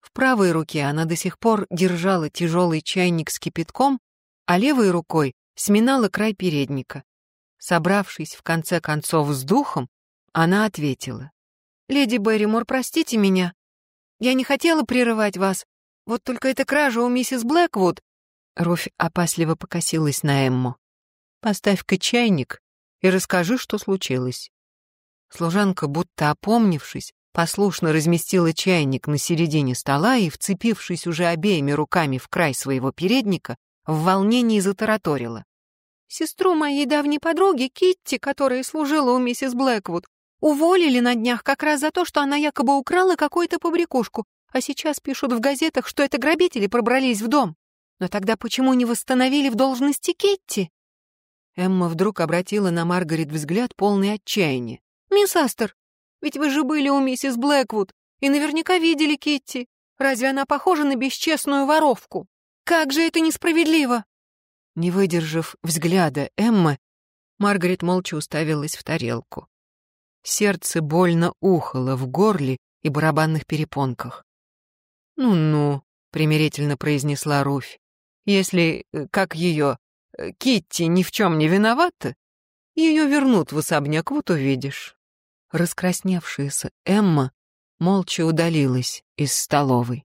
В правой руке она до сих пор держала тяжелый чайник с кипятком, а левой рукой сминала край передника. Собравшись в конце концов с духом, она ответила. «Леди Берримор, простите меня. Я не хотела прерывать вас. Вот только эта кража у миссис Блэквуд». Руфь опасливо покосилась на Эмму. «Поставь-ка чайник и расскажи, что случилось». Служанка, будто опомнившись, послушно разместила чайник на середине стола и, вцепившись уже обеими руками в край своего передника, в волнении затараторила. «Сестру моей давней подруги, Китти, которая служила у миссис Блэквуд, уволили на днях как раз за то, что она якобы украла какую-то побрякушку, а сейчас пишут в газетах, что это грабители пробрались в дом. Но тогда почему не восстановили в должности Китти?» Эмма вдруг обратила на Маргарет взгляд полный отчаяния. «Мисс Астер, ведь вы же были у миссис Блэквуд и наверняка видели Китти. Разве она похожа на бесчестную воровку? Как же это несправедливо!» Не выдержав взгляда Эммы, Маргарет молча уставилась в тарелку. Сердце больно ухало в горле и барабанных перепонках. «Ну-ну», — примирительно произнесла Руфь, «если, э, как ее, Китти ни в чем не виновата, ее вернут в особняк, вот увидишь». Раскрасневшаяся Эмма молча удалилась из столовой.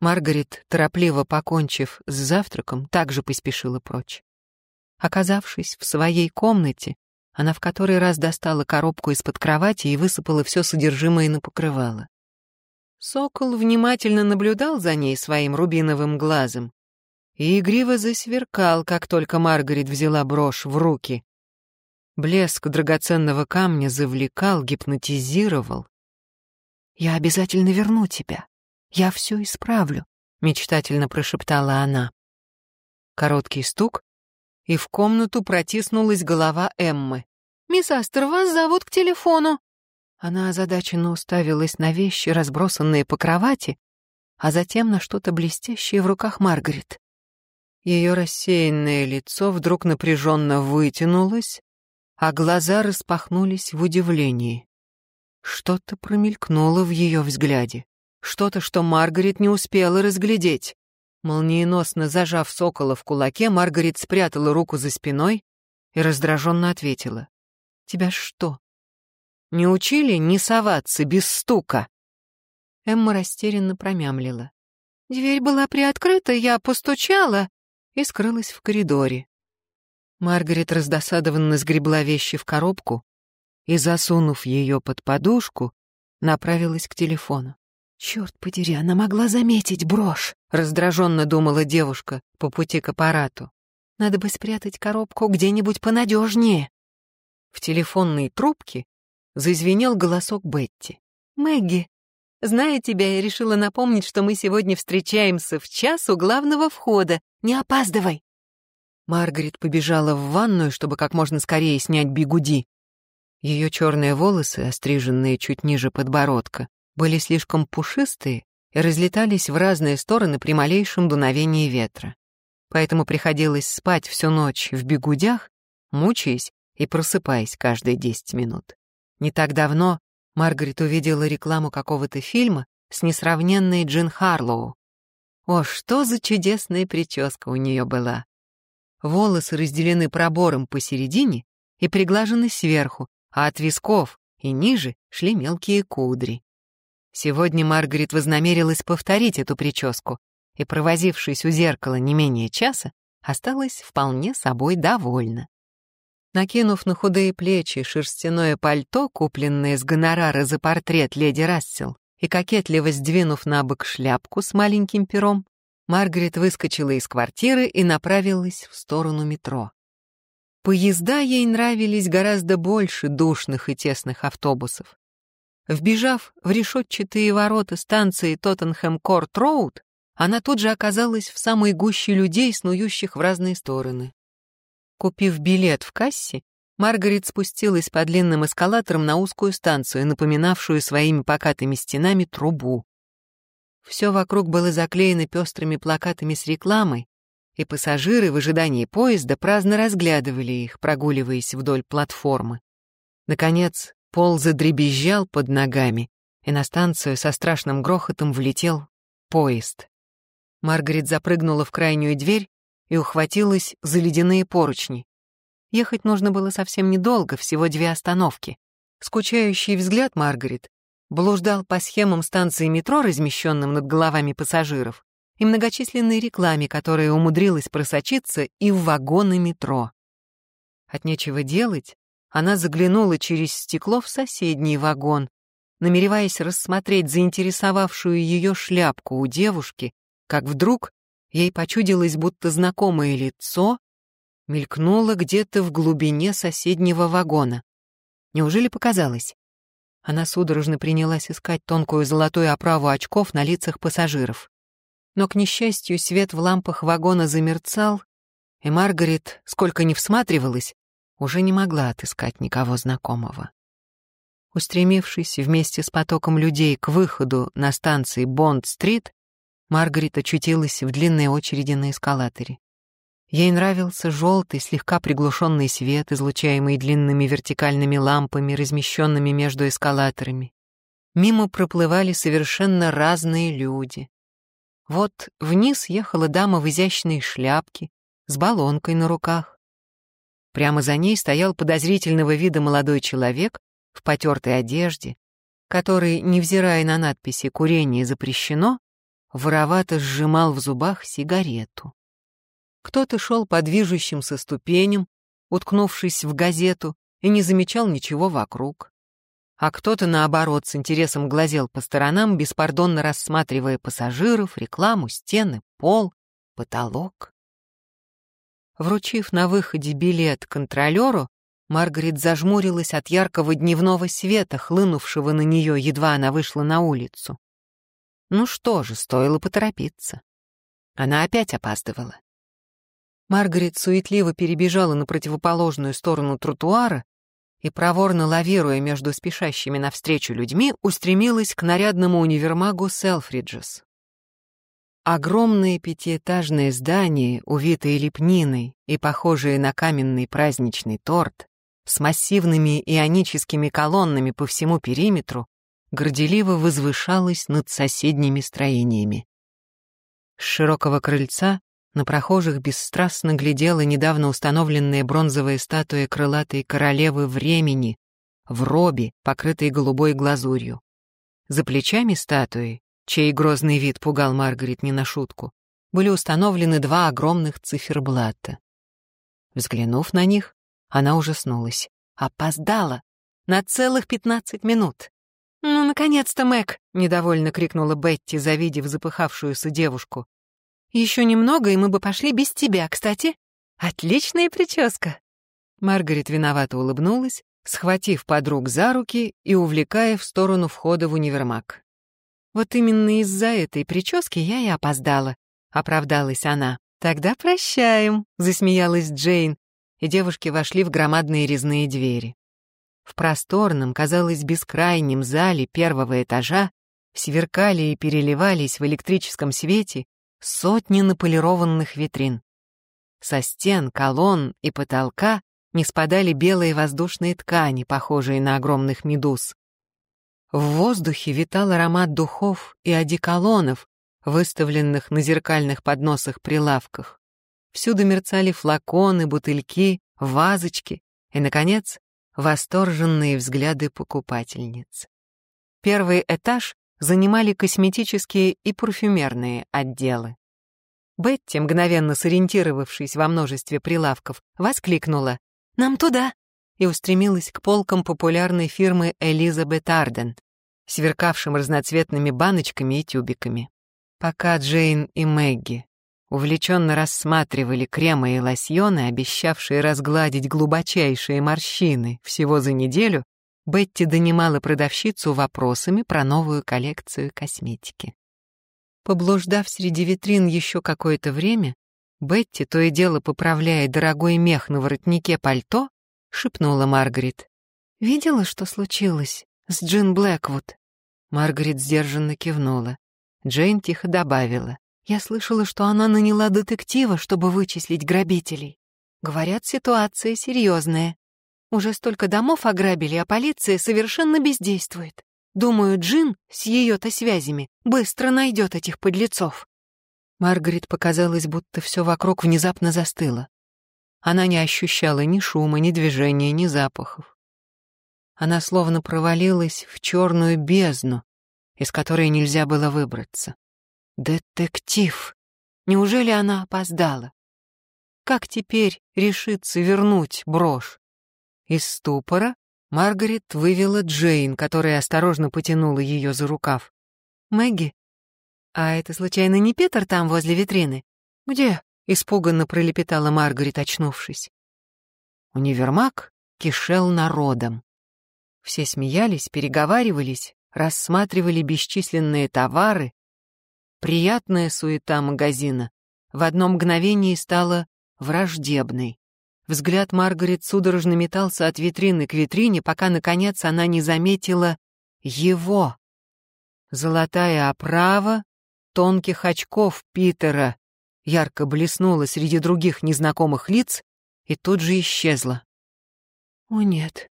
Маргарет, торопливо покончив с завтраком, также поспешила прочь. Оказавшись в своей комнате, она в который раз достала коробку из-под кровати и высыпала все содержимое на покрывало. Сокол внимательно наблюдал за ней своим рубиновым глазом и игриво засверкал, как только Маргарет взяла брошь в руки. Блеск драгоценного камня завлекал, гипнотизировал. «Я обязательно верну тебя. Я все исправлю», — мечтательно прошептала она. Короткий стук, и в комнату протиснулась голова Эммы. «Мисс Астер, вас зовут к телефону». Она озадаченно уставилась на вещи, разбросанные по кровати, а затем на что-то блестящее в руках Маргарет. Ее рассеянное лицо вдруг напряженно вытянулось, а глаза распахнулись в удивлении. Что-то промелькнуло в ее взгляде, что-то, что Маргарет не успела разглядеть. Молниеносно зажав сокола в кулаке, Маргарет спрятала руку за спиной и раздраженно ответила. «Тебя что, не учили не соваться без стука?» Эмма растерянно промямлила. «Дверь была приоткрыта, я постучала и скрылась в коридоре». Маргарет раздосадованно сгребла вещи в коробку и, засунув ее под подушку, направилась к телефону. «Черт подери, она могла заметить брошь!» — раздраженно думала девушка по пути к аппарату. «Надо бы спрятать коробку где-нибудь понадежнее». В телефонной трубке зазвенел голосок Бетти. «Мэгги, зная тебя, я решила напомнить, что мы сегодня встречаемся в час у главного входа. Не опаздывай!» Маргарет побежала в ванную, чтобы как можно скорее снять бигуди. Ее черные волосы, остриженные чуть ниже подбородка, были слишком пушистые и разлетались в разные стороны при малейшем дуновении ветра. Поэтому приходилось спать всю ночь в бегудях, мучаясь и просыпаясь каждые десять минут. Не так давно Маргарет увидела рекламу какого-то фильма с несравненной Джин Харлоу. О, что за чудесная прическа у нее была! Волосы разделены пробором посередине и приглажены сверху, а от висков и ниже шли мелкие кудри. Сегодня Маргарет вознамерилась повторить эту прическу и, провозившись у зеркала не менее часа, осталась вполне собой довольна. Накинув на худые плечи шерстяное пальто, купленное с гонорара за портрет леди Рассел, и кокетливо сдвинув на бок шляпку с маленьким пером, Маргарет выскочила из квартиры и направилась в сторону метро. Поезда ей нравились гораздо больше душных и тесных автобусов. Вбежав в решетчатые ворота станции Тоттенхэм-Корт-Роуд, она тут же оказалась в самой гуще людей, снующих в разные стороны. Купив билет в кассе, Маргарет спустилась по длинным эскалаторам на узкую станцию, напоминавшую своими покатыми стенами трубу. Все вокруг было заклеено пестрыми плакатами с рекламой, и пассажиры в ожидании поезда праздно разглядывали их, прогуливаясь вдоль платформы. Наконец, Пол задребезжал под ногами, и на станцию со страшным грохотом влетел поезд. Маргарет запрыгнула в крайнюю дверь и ухватилась за ледяные поручни. Ехать нужно было совсем недолго, всего две остановки. Скучающий взгляд Маргарет блуждал по схемам станции метро, размещенным над головами пассажиров, и многочисленной рекламе, которая умудрилась просочиться и в вагоны метро. От нечего делать, она заглянула через стекло в соседний вагон, намереваясь рассмотреть заинтересовавшую ее шляпку у девушки, как вдруг ей почудилось, будто знакомое лицо мелькнуло где-то в глубине соседнего вагона. Неужели показалось? Она судорожно принялась искать тонкую золотую оправу очков на лицах пассажиров. Но, к несчастью, свет в лампах вагона замерцал, и Маргарет, сколько ни всматривалась, уже не могла отыскать никого знакомого. Устремившись вместе с потоком людей к выходу на станции Бонд-стрит, Маргарет очутилась в длинной очереди на эскалаторе. Ей нравился желтый, слегка приглушенный свет, излучаемый длинными вертикальными лампами, размещенными между эскалаторами. Мимо проплывали совершенно разные люди. Вот вниз ехала дама в изящной шляпке, с баллонкой на руках. Прямо за ней стоял подозрительного вида молодой человек в потертой одежде, который, невзирая на надписи «Курение запрещено», воровато сжимал в зубах сигарету. Кто-то шел по движущимся ступеням, уткнувшись в газету, и не замечал ничего вокруг. А кто-то, наоборот, с интересом глазел по сторонам, беспардонно рассматривая пассажиров, рекламу, стены, пол, потолок. Вручив на выходе билет контролеру, Маргарет зажмурилась от яркого дневного света, хлынувшего на нее, едва она вышла на улицу. Ну что же, стоило поторопиться. Она опять опаздывала. Маргарет суетливо перебежала на противоположную сторону тротуара и, проворно лавируя между спешащими навстречу людьми, устремилась к нарядному универмагу Селфриджес. Огромное пятиэтажное здание, увитое лепниной и похожее на каменный праздничный торт, с массивными ионическими колоннами по всему периметру, горделиво возвышалась над соседними строениями. С широкого крыльца на прохожих бесстрастно глядела недавно установленная бронзовая статуя крылатой королевы времени в робе, покрытой голубой глазурью. За плечами статуи, чей грозный вид пугал Маргарет не на шутку, были установлены два огромных циферблата. Взглянув на них, она ужаснулась. Опоздала! На целых пятнадцать минут! «Ну, наконец-то, Мэг!» — недовольно крикнула Бетти, завидев запыхавшуюся девушку. «Еще немного, и мы бы пошли без тебя, кстати. Отличная прическа!» Маргарет виновато улыбнулась, схватив подруг за руки и увлекая в сторону входа в универмаг. «Вот именно из-за этой прически я и опоздала», — оправдалась она. «Тогда прощаем», — засмеялась Джейн, и девушки вошли в громадные резные двери. В просторном, казалось, бескрайнем зале первого этажа сверкали и переливались в электрическом свете сотни наполированных витрин. Со стен, колонн и потолка не спадали белые воздушные ткани, похожие на огромных медуз. В воздухе витал аромат духов и одеколонов, выставленных на зеркальных подносах-прилавках. Всюду мерцали флаконы, бутыльки, вазочки и, наконец, восторженные взгляды покупательниц. Первый этаж занимали косметические и парфюмерные отделы. Бетти, мгновенно сориентировавшись во множестве прилавков, воскликнула «Нам туда!» и устремилась к полкам популярной фирмы Элизабет Арден, сверкавшим разноцветными баночками и тюбиками. Пока Джейн и Мэгги увлеченно рассматривали кремы и лосьоны, обещавшие разгладить глубочайшие морщины всего за неделю, Бетти донимала продавщицу вопросами про новую коллекцию косметики. Поблуждав среди витрин еще какое-то время, Бетти, то и дело поправляя дорогой мех на воротнике пальто, шепнула Маргарет. «Видела, что случилось с Джин Блэквуд?» Маргарет сдержанно кивнула. Джейн тихо добавила. «Я слышала, что она наняла детектива, чтобы вычислить грабителей. Говорят, ситуация серьезная. Уже столько домов ограбили, а полиция совершенно бездействует. Думаю, Джин с ее-то связями быстро найдет этих подлецов». Маргарет показалось, будто все вокруг внезапно застыло. Она не ощущала ни шума, ни движения, ни запахов. Она словно провалилась в черную бездну, из которой нельзя было выбраться. Детектив! Неужели она опоздала? Как теперь решиться вернуть брошь? Из ступора Маргарет вывела Джейн, которая осторожно потянула ее за рукав. «Мэгги, «А это, случайно, не Питер там, возле витрины?» «Где?» — испуганно пролепетала Маргарет, очнувшись. Универмаг кишел народом. Все смеялись, переговаривались, рассматривали бесчисленные товары. Приятная суета магазина в одно мгновение стала враждебной. Взгляд Маргарет судорожно метался от витрины к витрине, пока, наконец, она не заметила его. Золотая оправа, тонких очков Питера ярко блеснула среди других незнакомых лиц и тут же исчезла. «О нет,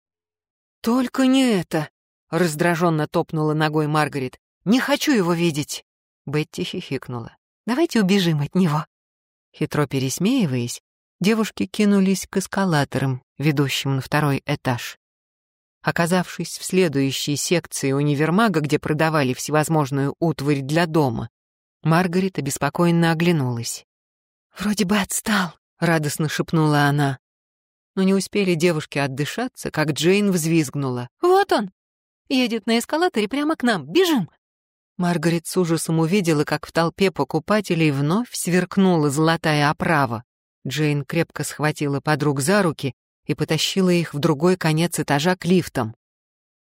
только не это!» — раздраженно топнула ногой Маргарет. «Не хочу его видеть!» Бетти хихикнула. «Давайте убежим от него!» Хитро пересмеиваясь, девушки кинулись к эскалаторам, ведущим на второй этаж. Оказавшись в следующей секции универмага, где продавали всевозможную утварь для дома, Маргарет обеспокоенно оглянулась. «Вроде бы отстал», — радостно шепнула она. Но не успели девушки отдышаться, как Джейн взвизгнула. «Вот он! Едет на эскалаторе прямо к нам! Бежим!» Маргарет с ужасом увидела, как в толпе покупателей вновь сверкнула золотая оправа. Джейн крепко схватила подруг за руки и потащила их в другой конец этажа к лифтам.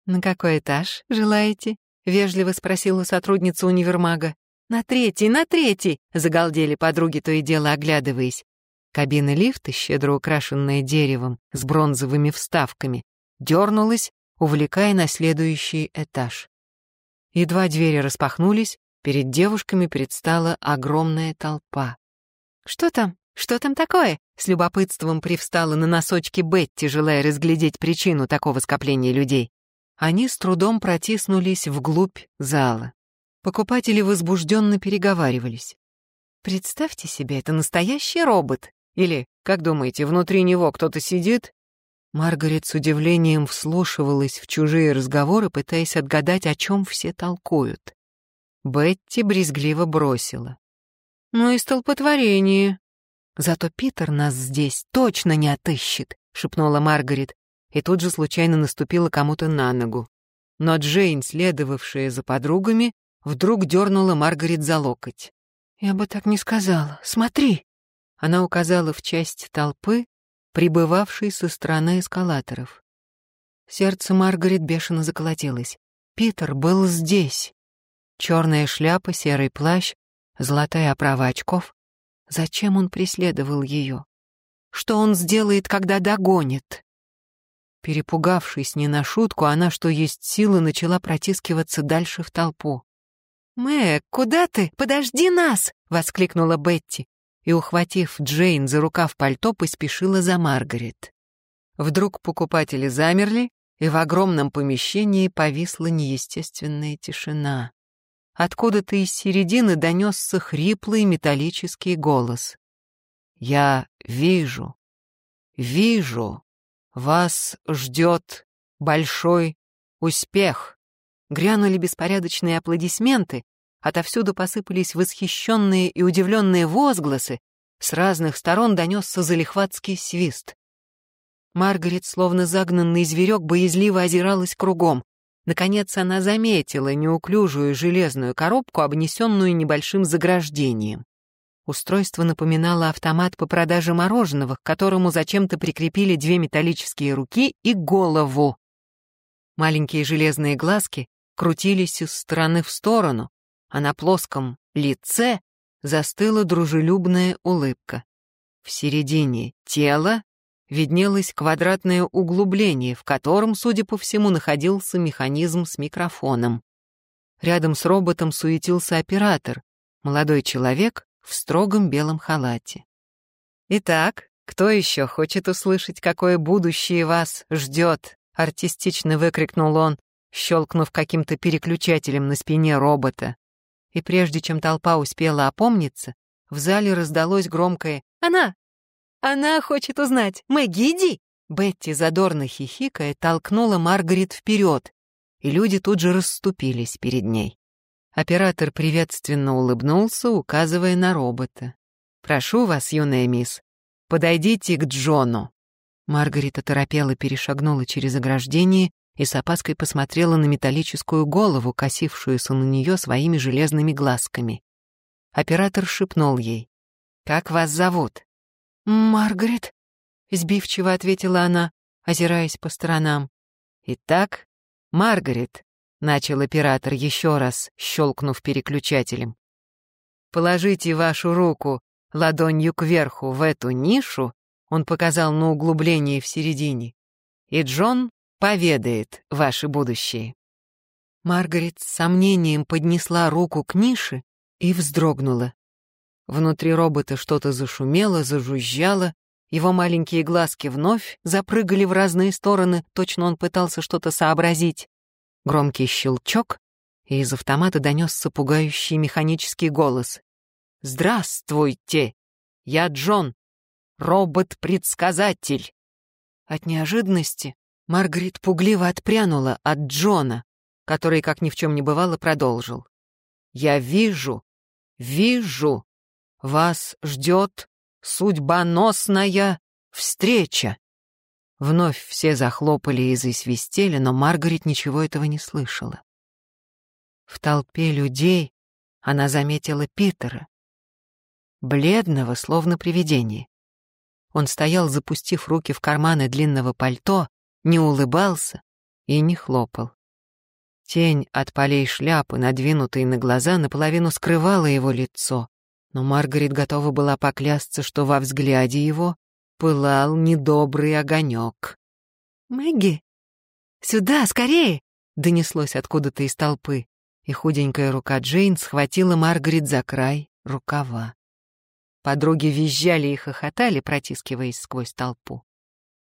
«На какой этаж желаете?» — вежливо спросила сотрудница универмага. «На третий, на третий!» — загалдели подруги, то и дело оглядываясь. Кабина лифта, щедро украшенная деревом, с бронзовыми вставками, дернулась, увлекая на следующий этаж. Едва двери распахнулись, перед девушками предстала огромная толпа. «Что там? Что там такое?» С любопытством привстала на носочки Бетти, желая разглядеть причину такого скопления людей. они с трудом протиснулись вглубь зала. Покупатели возбужденно переговаривались. «Представьте себе, это настоящий робот. Или, как думаете, внутри него кто-то сидит?» Маргарет с удивлением вслушивалась в чужие разговоры, пытаясь отгадать, о чем все толкуют. Бетти брезгливо бросила. «Ну и столпотворение. Зато Питер нас здесь точно не отыщет», — шепнула Маргарет, и тут же случайно наступила кому-то на ногу. Но Джейн, следовавшая за подругами, вдруг дернула Маргарет за локоть. «Я бы так не сказала. Смотри!» Она указала в часть толпы, прибывавшей со стороны эскалаторов. Сердце Маргарет бешено заколотилось. Питер был здесь. Черная шляпа, серый плащ, золотая оправа очков. Зачем он преследовал ее? Что он сделает, когда догонит? Перепугавшись не на шутку, она, что есть силы, начала протискиваться дальше в толпу. «Мэг, куда ты? Подожди нас!» — воскликнула Бетти и, ухватив Джейн за рукав пальто, поспешила за Маргарет. Вдруг покупатели замерли, и в огромном помещении повисла неестественная тишина. Откуда-то из середины донесся хриплый металлический голос. «Я вижу, вижу, вас ждет большой успех». Грянули беспорядочные аплодисменты, отовсюду посыпались восхищенные и удивленные возгласы, с разных сторон донесся залихватский свист. Маргарет, словно загнанный зверек, боязливо озиралась кругом. Наконец она заметила неуклюжую железную коробку, обнесенную небольшим заграждением. Устройство напоминало автомат по продаже мороженого, к которому зачем-то прикрепили две металлические руки и голову. Маленькие железные глазки крутились из стороны в сторону, а на плоском лице застыла дружелюбная улыбка. В середине тела виднелось квадратное углубление, в котором, судя по всему, находился механизм с микрофоном. Рядом с роботом суетился оператор, молодой человек в строгом белом халате. «Итак, кто еще хочет услышать, какое будущее вас ждет?» — артистично выкрикнул он, щелкнув каким-то переключателем на спине робота. И прежде чем толпа успела опомниться, в зале раздалось громкое «Она! Она хочет узнать! Мэгги, иди!» Бетти, задорно хихикая, толкнула Маргарет вперед, и люди тут же расступились перед ней. Оператор приветственно улыбнулся, указывая на робота. «Прошу вас, юная мисс, подойдите к Джону». Маргарет оторопела перешагнула через ограждение и с опаской посмотрела на металлическую голову, косившуюся на нее своими железными глазками. Оператор шепнул ей. «Как вас зовут?» «Маргарет», — сбивчиво ответила она, озираясь по сторонам. «Итак, Маргарет», — начал оператор еще раз, щелкнув переключателем. «Положите вашу руку ладонью кверху в эту нишу», — он показал на углубление в середине, и Джон поведает ваше будущее». Маргарет с сомнением поднесла руку к нише и вздрогнула. Внутри робота что-то зашумело, зажужжало, его маленькие глазки вновь запрыгали в разные стороны, точно он пытался что-то сообразить. Громкий щелчок, и из автомата донесся пугающий механический голос. «Здравствуйте! Я Джон, робот-предсказатель!» От неожиданности Маргарет пугливо отпрянула от Джона, который, как ни в чем не бывало, продолжил. «Я вижу, вижу, вас ждет судьбоносная встреча». Вновь все захлопали и засвистели, но Маргарет ничего этого не слышала. В толпе людей она заметила Питера, бледного, словно привидение. Он стоял, запустив руки в карманы длинного пальто, не улыбался и не хлопал. Тень от полей шляпы, надвинутой на глаза, наполовину скрывала его лицо, но Маргарет готова была поклясться, что во взгляде его пылал недобрый огонек. «Мэгги, сюда, скорее!» — донеслось откуда-то из толпы, и худенькая рука Джейн схватила Маргарет за край рукава. Подруги визжали и хохотали, протискиваясь сквозь толпу.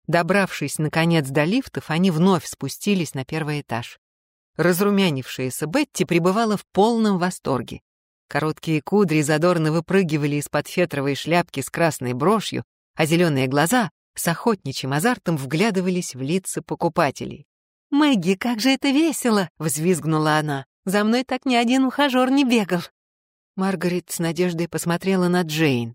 Добравшись, наконец, до лифтов, они вновь спустились на первый этаж. Разрумянившаяся Бетти пребывала в полном восторге. Короткие кудри задорно выпрыгивали из-под фетровой шляпки с красной брошью, а зеленые глаза с охотничьим азартом вглядывались в лица покупателей. «Мэгги, как же это весело!» — взвизгнула она. «За мной так ни один ухажер не бегал!» Маргарет с надеждой посмотрела на Джейн.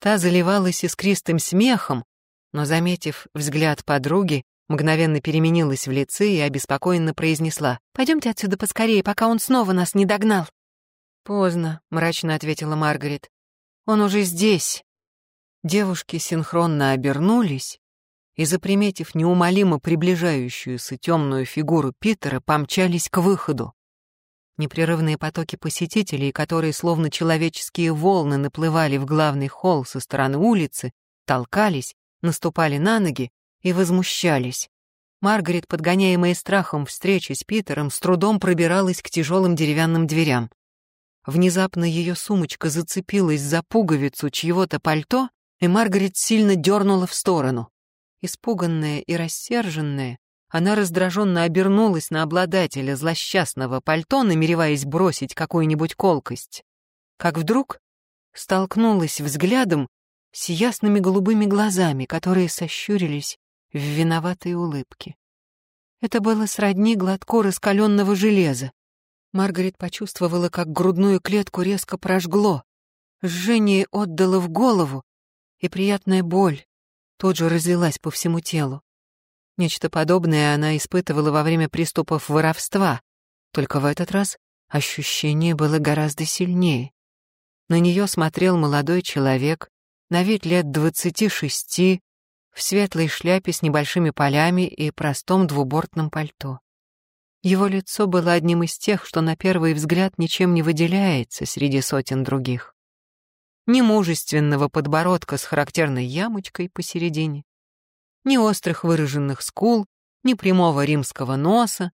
Та заливалась искристым смехом, но, заметив взгляд подруги, мгновенно переменилась в лице и обеспокоенно произнесла. «Пойдемте отсюда поскорее, пока он снова нас не догнал». «Поздно», — мрачно ответила Маргарет. «Он уже здесь». Девушки синхронно обернулись и, заприметив неумолимо приближающуюся темную фигуру Питера, помчались к выходу. Непрерывные потоки посетителей, которые словно человеческие волны наплывали в главный холл со стороны улицы, толкались, наступали на ноги и возмущались. Маргарет, подгоняемая страхом встречи с Питером, с трудом пробиралась к тяжелым деревянным дверям. Внезапно ее сумочка зацепилась за пуговицу чьего-то пальто, и Маргарет сильно дернула в сторону. Испуганная и рассерженная, она раздраженно обернулась на обладателя злосчастного пальто, намереваясь бросить какую-нибудь колкость. Как вдруг столкнулась взглядом с ясными голубыми глазами, которые сощурились в виноватой улыбке. Это было сродни глотку раскаленного железа. Маргарет почувствовала, как грудную клетку резко прожгло. Жжение отдало в голову, и приятная боль тут же разлилась по всему телу. Нечто подобное она испытывала во время приступов воровства, только в этот раз ощущение было гораздо сильнее. На нее смотрел молодой человек, на вид лет двадцати шести, в светлой шляпе с небольшими полями и простом двубортном пальто. Его лицо было одним из тех, что на первый взгляд ничем не выделяется среди сотен других. Ни мужественного подбородка с характерной ямочкой посередине, ни острых выраженных скул, ни прямого римского носа.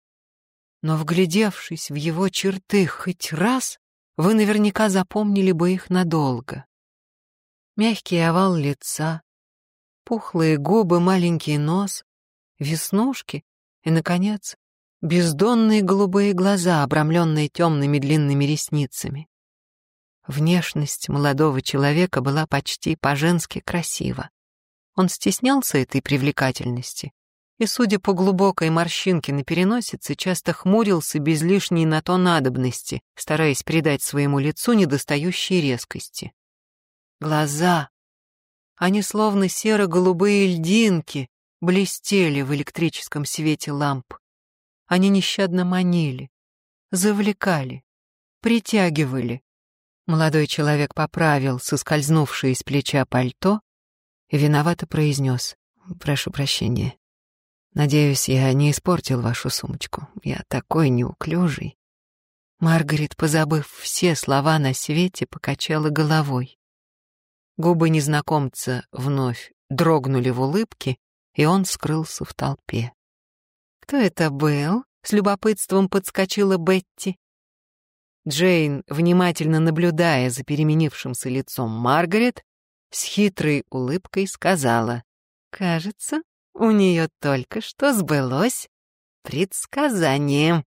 Но, вглядевшись в его черты хоть раз, вы наверняка запомнили бы их надолго мягкий овал лица, пухлые губы, маленький нос, веснушки и, наконец, бездонные голубые глаза, обрамленные темными длинными ресницами. Внешность молодого человека была почти по-женски красива. Он стеснялся этой привлекательности и, судя по глубокой морщинке на переносице, часто хмурился без лишней на то надобности, стараясь придать своему лицу недостающей резкости. Глаза. Они словно серо-голубые льдинки блестели в электрическом свете ламп. Они нещадно манили, завлекали, притягивали. Молодой человек поправил соскользнувшее из плеча пальто и виновато произнес «Прошу прощения. Надеюсь, я не испортил вашу сумочку. Я такой неуклюжий». Маргарет, позабыв все слова на свете, покачала головой. Губы незнакомца вновь дрогнули в улыбке, и он скрылся в толпе. «Кто это был?» — с любопытством подскочила Бетти. Джейн, внимательно наблюдая за переменившимся лицом Маргарет, с хитрой улыбкой сказала, «Кажется, у нее только что сбылось предсказание».